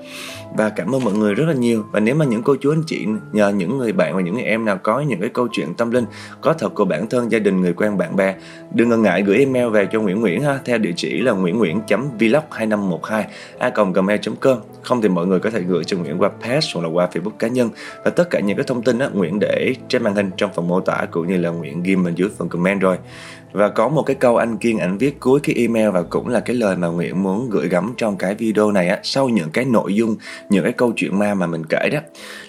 Và cảm ơn mọi người rất là nhiều. Và nếu mà những cô chú, anh chị, nhờ những người bạn và những người em nào có những cái câu chuyện tâm linh, có thật của bản thân, gia đình, người quen, bạn bè, đừng ngần ngại gửi email về cho Nguyễn Nguyễn ha. Theo địa chỉ là nguyễn nguyễn vlog 2512 a gmail com. Không thì mọi người có thể gửi cho Nguyễn qua page hoặc là qua Facebook cá nhân. Và tất cả những cái thông tin á, Nguyễn để trên màn hình trong phần mô tả cũng như là Nguyễn ghi bên dưới phần comment rồi và có một cái câu anh Kiên ảnh viết cuối cái email và cũng là cái lời mà Nguyễn muốn gửi gắm trong cái video này á, sau những cái nội dung, những cái câu chuyện ma mà mình kể đó.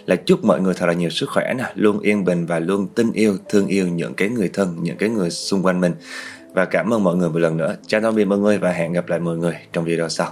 Là chúc mọi người thật là nhiều sức khỏe nè, luôn yên bình và luôn tin yêu, thương yêu những cái người thân, những cái người xung quanh mình. Và cảm ơn mọi người một lần nữa. Chào tạm biệt mọi người và hẹn gặp lại mọi người trong video sau.